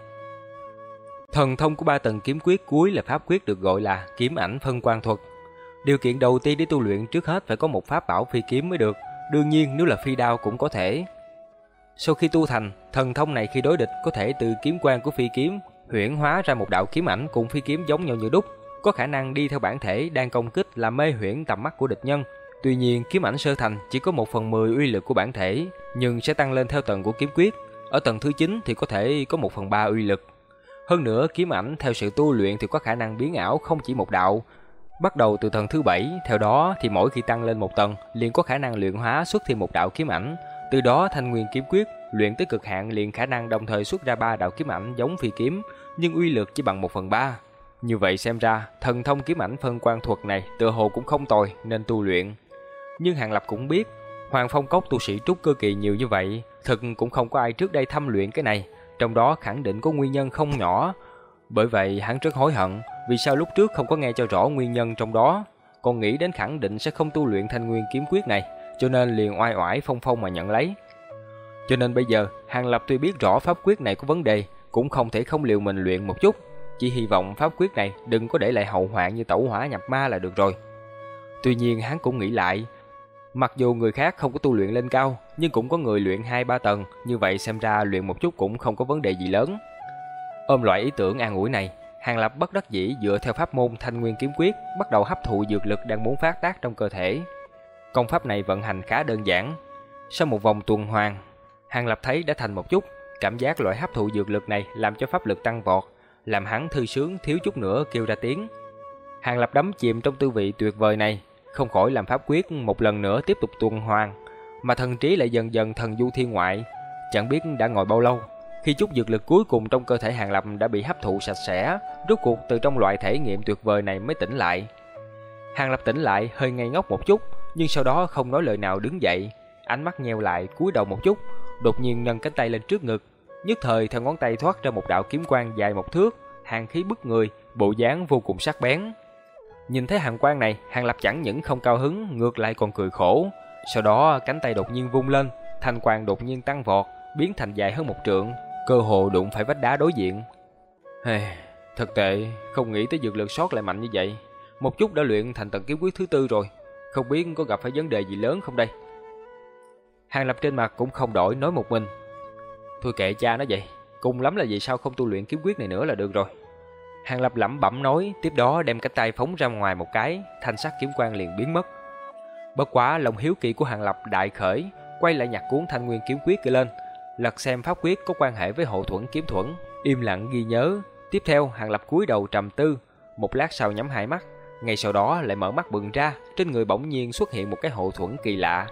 Thần thông của ba tầng kiếm quyết cuối là pháp quyết được gọi là kiếm ảnh phân quan thuật. Điều kiện đầu tiên để tu luyện trước hết phải có một pháp bảo phi kiếm mới được, đương nhiên nếu là phi đao cũng có thể. Sau khi tu thành, thần thông này khi đối địch có thể từ kiếm quan của phi kiếm huyễn hóa ra một đạo kiếm ảnh cùng phi kiếm giống nhau như đúc, có khả năng đi theo bản thể đang công kích làm mê huyễn tầm mắt của địch nhân, Tuy nhiên, kiếm ảnh sơ thành chỉ có 1 phần 10 uy lực của bản thể, nhưng sẽ tăng lên theo tầng của kiếm quyết. Ở tầng thứ 9 thì có thể có 1 phần 3 uy lực. Hơn nữa, kiếm ảnh theo sự tu luyện thì có khả năng biến ảo không chỉ một đạo. Bắt đầu từ tầng thứ 7, theo đó thì mỗi khi tăng lên một tầng, liền có khả năng luyện hóa xuất thêm một đạo kiếm ảnh. Từ đó Thanh Nguyên kiếm quyết luyện tới cực hạn liền khả năng đồng thời xuất ra ba đạo kiếm ảnh giống phi kiếm, nhưng uy lực chỉ bằng 1 phần 3. Như vậy xem ra, thần thông kiếm ảnh phân quan thuật này tựa hồ cũng không tồi nên tu luyện. Nhưng Hàng Lập cũng biết, Hoàng Phong Cốc tu sĩ trúc cơ kỳ nhiều như vậy, thật cũng không có ai trước đây thăm luyện cái này, trong đó khẳng định có nguyên nhân không nhỏ. Bởi vậy hắn rất hối hận, vì sao lúc trước không có nghe cho rõ nguyên nhân trong đó, còn nghĩ đến khẳng định sẽ không tu luyện thanh nguyên kiếm quyết này, cho nên liền oai oải phong phong mà nhận lấy. Cho nên bây giờ, Hàng Lập tuy biết rõ pháp quyết này có vấn đề, cũng không thể không liều mình luyện một chút, chỉ hy vọng pháp quyết này đừng có để lại hậu hoạn như tẩu hỏa nhập ma là được rồi. Tuy nhiên hắn cũng nghĩ lại, mặc dù người khác không có tu luyện lên cao, nhưng cũng có người luyện 2-3 tầng, như vậy xem ra luyện một chút cũng không có vấn đề gì lớn. Ôm loại ý tưởng an ủi này, Hàng Lập bất đắc dĩ dựa theo pháp môn Thanh Nguyên Kiếm Quyết, bắt đầu hấp thụ dược lực đang muốn phát tác trong cơ thể. Công pháp này vận hành khá đơn giản. Sau một vòng tuần hoàn, Hàng Lập thấy đã thành một chút, cảm giác loại hấp thụ dược lực này làm cho pháp lực tăng vọt, làm hắn thư sướng thiếu chút nữa kêu ra tiếng. Hàng Lập đắm chìm trong tư vị tuyệt vời này, không khỏi làm pháp quyết một lần nữa tiếp tục tuần hoàn, mà thần trí lại dần dần thần du thiên ngoại, chẳng biết đã ngồi bao lâu. Khi chút dược lực cuối cùng trong cơ thể Hàng Lập đã bị hấp thụ sạch sẽ, rốt cuộc từ trong loại thể nghiệm tuyệt vời này mới tỉnh lại. Hàng Lập tỉnh lại hơi ngây ngốc một chút, nhưng sau đó không nói lời nào đứng dậy, ánh mắt nheo lại cúi đầu một chút, đột nhiên nâng cánh tay lên trước ngực, nhất thời theo ngón tay thoát ra một đạo kiếm quang dài một thước, hàng khí bức người, bộ dáng vô cùng sắc bén. Nhìn thấy hàng quan này, Hàng Lập chẳng những không cao hứng, ngược lại còn cười khổ. Sau đó cánh tay đột nhiên vung lên, thanh quang đột nhiên tăng vọt, biến thành dài hơn một trượng, cơ hồ đụng phải vách đá đối diện. Hey, thật tệ, không nghĩ tới dược lực sót lại mạnh như vậy. Một chút đã luyện thành tầng kiếm quyết thứ tư rồi, không biết có gặp phải vấn đề gì lớn không đây. Hàng Lập trên mặt cũng không đổi nói một mình. Thôi kệ cha nó vậy, cùng lắm là vì sao không tu luyện kiếm quyết này nữa là được rồi. Hàng Lập lẩm bẩm nói, tiếp đó đem cánh tay phóng ra ngoài một cái, thanh sắc kiếm quang liền biến mất. Bất quá lòng hiếu kỳ của Hàng Lập đại khởi, quay lại nhặt cuốn Thanh Nguyên kiếm quyết kia lên, lật xem pháp quyết có quan hệ với hộ thuẫn kiếm thuẫn, im lặng ghi nhớ. Tiếp theo, Hàng Lập cúi đầu trầm tư, một lát sau nhắm hai mắt, ngay sau đó lại mở mắt bừng ra, trên người bỗng nhiên xuất hiện một cái hộ thuẫn kỳ lạ.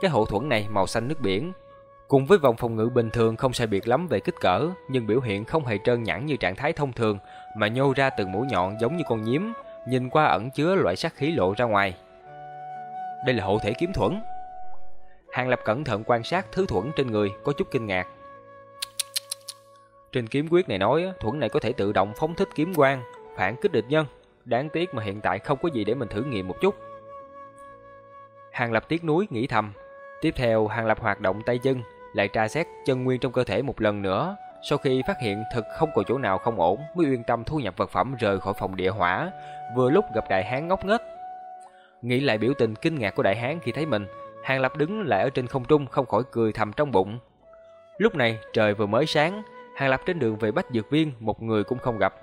Cái hộ thuẫn này màu xanh nước biển, cùng với vòng phòng ngự bình thường không sai biệt lắm về kích cỡ, nhưng biểu hiện không hề trơn nhẵn như trạng thái thông thường, mà nhô ra từng mũi nhọn giống như con nhím, nhìn qua ẩn chứa loại sát khí lộ ra ngoài. Đây là hộ thể kiếm thuẫn. Hàng Lập cẩn thận quan sát thứ thuẫn trên người, có chút kinh ngạc. Trên kiếm quyết này nói, thuẫn này có thể tự động phóng thích kiếm quang, phản kích địch nhân. Đáng tiếc mà hiện tại không có gì để mình thử nghiệm một chút. Hàng Lập tiếc núi nghĩ thầm. Tiếp theo, Hàng Lập hoạt động tay chân, lại tra xét chân nguyên trong cơ thể một lần nữa. Sau khi phát hiện thực không có chỗ nào không ổn, mới yên tâm thu nhập vật phẩm rời khỏi phòng địa hỏa. Vừa lúc gặp đại hán ngốc nghếch, nghĩ lại biểu tình kinh ngạc của đại hán khi thấy mình, Hàng Lập đứng lại ở trên không trung không khỏi cười thầm trong bụng. Lúc này trời vừa mới sáng, Hàng Lập trên đường về Bách Dược Viên một người cũng không gặp.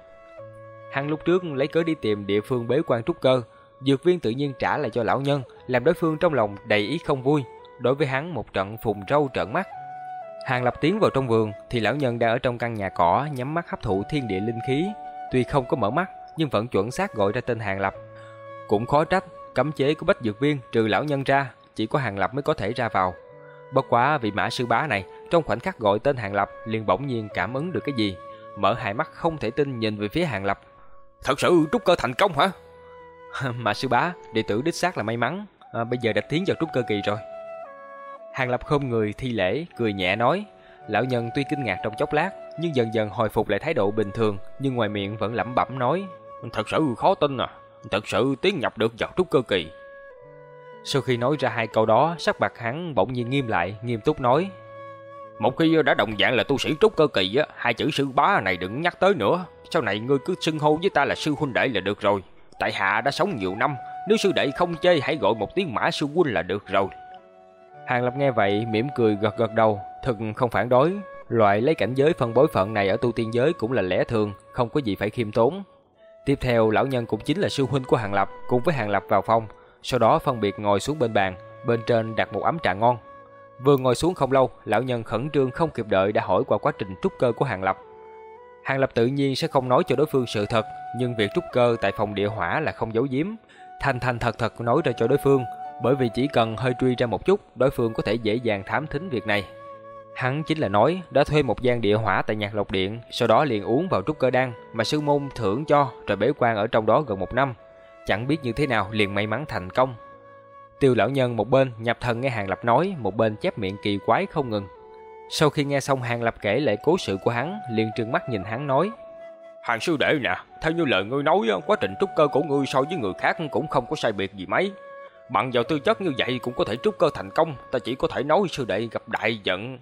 Hắn lúc trước lấy cớ đi tìm địa phương bế quan trúc cơ, Dược Viên tự nhiên trả lại cho lão nhân, làm đối phương trong lòng đầy ý không vui, đối với hắn một trận phùng râu trợn mắt. Hàng Lập tiến vào trong vườn thì lão nhân đang ở trong căn nhà cỏ nhắm mắt hấp thụ thiên địa linh khí, tuy không có mở mắt nhưng vẫn chuẩn xác gọi ra tên Hàng Lập. Cũng khó trách, cấm chế của Bách Dược Viên trừ lão nhân ra, chỉ có Hàng Lập mới có thể ra vào. Bất quá vị mã sư bá này, trong khoảnh khắc gọi tên Hàng Lập liền bỗng nhiên cảm ứng được cái gì, mở hai mắt không thể tin nhìn về phía Hàng Lập. Thật sự trúc cơ thành công hả? mã sư bá, đệ tử đích xác là may mắn, à, bây giờ đã tiến vào trúc cơ kỳ rồi. Hàng Lập không người thi lễ, cười nhẹ nói. Lão nhân tuy kinh ngạc trong chốc lát, nhưng dần dần hồi phục lại thái độ bình thường, nhưng ngoài miệng vẫn lẩm bẩm nói. Thật sự khó tin à, thật sự tiến nhập được vào trúc cơ kỳ. Sau khi nói ra hai câu đó, sắc mặt hắn bỗng nhiên nghiêm lại, nghiêm túc nói. Một khi đã đồng dạng là tu sĩ trúc cơ kỳ, á, hai chữ sư bá này đừng nhắc tới nữa. Sau này ngươi cứ xưng hô với ta là sư huynh đệ là được rồi. Tại hạ đã sống nhiều năm, nếu sư đệ không chơi hãy gọi một tiếng mã sư huynh là được rồi. Hàng Lập nghe vậy mỉm cười gật gật đầu, thật không phản đối. Loại lấy cảnh giới phân bối phận này ở tu tiên giới cũng là lẽ thường, không có gì phải khiêm tốn. Tiếp theo lão nhân cũng chính là sư huynh của Hàng Lập, cùng với Hàng Lập vào phòng. sau đó phân biệt ngồi xuống bên bàn, bên trên đặt một ấm trà ngon. Vừa ngồi xuống không lâu, lão nhân khẩn trương không kịp đợi đã hỏi qua quá trình trúc cơ của Hàng Lập. Hàng Lập tự nhiên sẽ không nói cho đối phương sự thật, nhưng việc trúc cơ tại phòng địa hỏa là không giấu giếm. Thành thành thật thật nói ra cho đối phương, bởi vì chỉ cần hơi truy ra một chút, đối phương có thể dễ dàng thám thính việc này. Hắn chính là nói đã thuê một gian địa hỏa tại nhạc lộc điện, sau đó liền uống vào trúc cơ đan mà sư môn thưởng cho rồi bế quan ở trong đó gần một năm. Chẳng biết như thế nào liền may mắn thành công. Tiêu lão nhân một bên nhập thần nghe Hàng Lập nói, một bên chép miệng kỳ quái không ngừng. Sau khi nghe xong Hàng Lập kể lại cố sự của hắn, liền trừng mắt nhìn hắn nói: "Hàng sư đệ nè, theo như lời ngươi nói, quá trình trúc cơ của ngươi so với người khác cũng không có sai biệt gì mấy. Bằng vào tư chất như vậy cũng có thể trúc cơ thành công, ta chỉ có thể nói sư đệ gặp đại giận,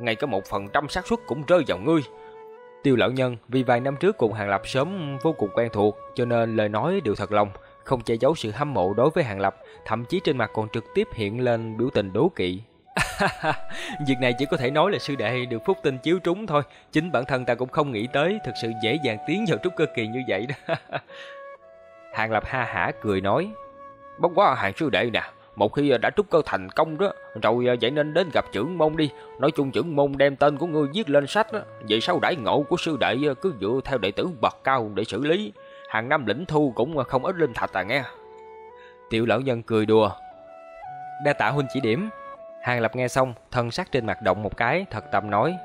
ngay cả một phần trăm xác suất cũng rơi vào ngươi." Tiêu lão nhân vì vài năm trước cùng Hàng Lập sớm vô cùng quen thuộc, cho nên lời nói đều thật lòng, không che giấu sự hâm mộ đối với Hàng Lập, thậm chí trên mặt còn trực tiếp hiện lên biểu tình đố kỵ. Việc này chỉ có thể nói là sư đệ được phúc tinh chiếu trúng thôi, chính bản thân ta cũng không nghĩ tới thực sự dễ dàng tiến vào trúc cơ kỳ như vậy đó. Hàng Lập ha hả cười nói: "Bất quá hàng sư đệ nè, một khi đã trúc cơ thành công đó, rồi vậy nên đến gặp trưởng môn đi, nói chung trưởng môn đem tên của ngươi viết lên sách đó, vậy sau đãi ngộ của sư đệ cứ dựa theo đệ tử bậc cao để xử lý, hàng năm lĩnh thu cũng không ít linh thạch à nghe." Tiểu lão nhân cười đùa. Đa tạ huynh chỉ điểm. Hàng Lập nghe xong, thân sắc trên mặt động một cái, thật tâm nói: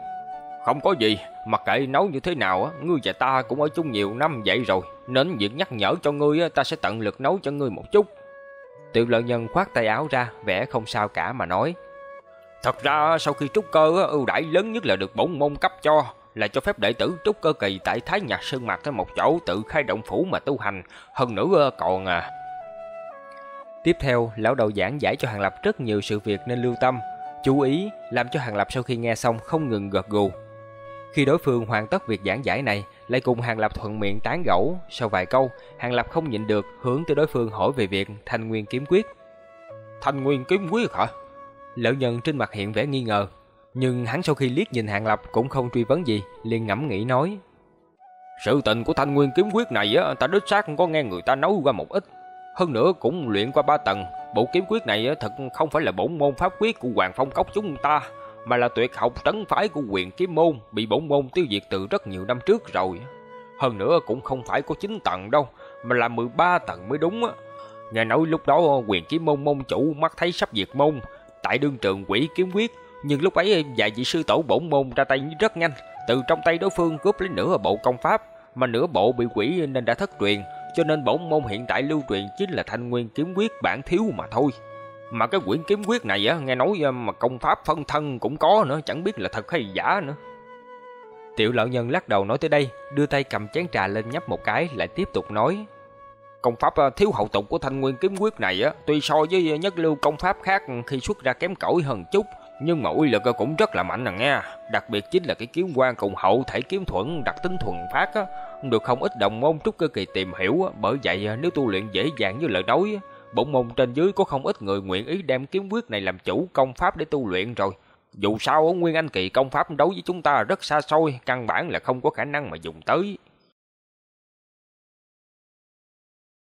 "Không có gì, mặc kệ nấu như thế nào ngươi và ta cũng ở chung nhiều năm vậy rồi, nên việc nhắc nhở cho ngươi ta sẽ tận lực nấu cho ngươi một chút." Tiểu lão nhân khoát tay áo ra, vẻ không sao cả mà nói: "Thật ra sau khi trúc cơ ưu đãi lớn nhất là được bổn môn cấp cho, là cho phép đệ tử trúc cơ kỳ tại Thái Nhạc Sơn Mạc tới một chỗ tự khai động phủ mà tu hành, hơn nữa còn à Tiếp theo, lão đầu giảng giải cho Hàng Lập rất nhiều sự việc nên lưu tâm, chú ý, làm cho Hàng Lập sau khi nghe xong không ngừng gật gù. Khi đối phương hoàn tất việc giảng giải này, lại cùng Hàng Lập thuận miệng tán gẫu, sau vài câu, Hàng Lập không nhịn được hướng tới đối phương hỏi về việc Thanh Nguyên kiếm quyết. Thanh Nguyên kiếm quyết hả? Lão nhân trên mặt hiện vẻ nghi ngờ, nhưng hắn sau khi liếc nhìn Hàng Lập cũng không truy vấn gì, liền ngẫm nghĩ nói: "Sự tình của Thanh Nguyên kiếm quyết này á, ta đích xác có nghe người ta nói qua một ít, hơn nữa cũng luyện qua ba tầng. Bộ kiếm quyết này thật không phải là bổn môn pháp quyết của Hoàng Phong Cốc chúng ta, mà là tuyệt học trấn phái của quyền kiếm môn, bị bổn môn tiêu diệt từ rất nhiều năm trước rồi. Hơn nữa cũng không phải có 9 tầng đâu, mà là 13 tầng mới đúng á. Nghe nói lúc đó quyền kiếm môn môn chủ mắt thấy sắp diệt môn, tại đương trường quỷ kiếm quyết, nhưng lúc ấy vài vị sư tổ bổn môn ra tay rất nhanh, từ trong tay đối phương cướp lấy nửa bộ công pháp, mà nửa bộ bị quỷ nên đã thất truyền, cho nên bổn môn hiện tại lưu truyền chính là Thanh Nguyên kiếm quyết bản thiếu mà thôi. Mà cái quyển kiếm quyết này á, nghe nói ờ, mà công pháp phân thân cũng có nữa, chẳng biết là thật hay giả nữa. Tiểu lão nhân lắc đầu nói tới đây, đưa tay cầm chén trà lên nhấp một cái, lại tiếp tục nói: Công pháp ờ, thiếu hậu tục của Thanh Nguyên kiếm quyết này á, tuy so với ờ, nhất lưu công pháp khác khi xuất ra kém cỏi hơn chút, nhưng mà uy lực cũng rất là mạnh à nghe. Đặc biệt chính là cái kiếm quan cùng hậu thể kiếm thuẫn đặc tính thuần phát á, được không ít đồng môn trúc cơ kỳ tìm hiểu, bởi vậy nếu tu luyện dễ dàng như lời nói, bổn môn trên dưới có không ít người nguyện ý đem kiếm quyết này làm chủ công pháp để tu luyện rồi. Dù sao Nguyên Anh kỳ công pháp đấu với chúng ta rất xa xôi, căn bản là không có khả năng mà dùng tới.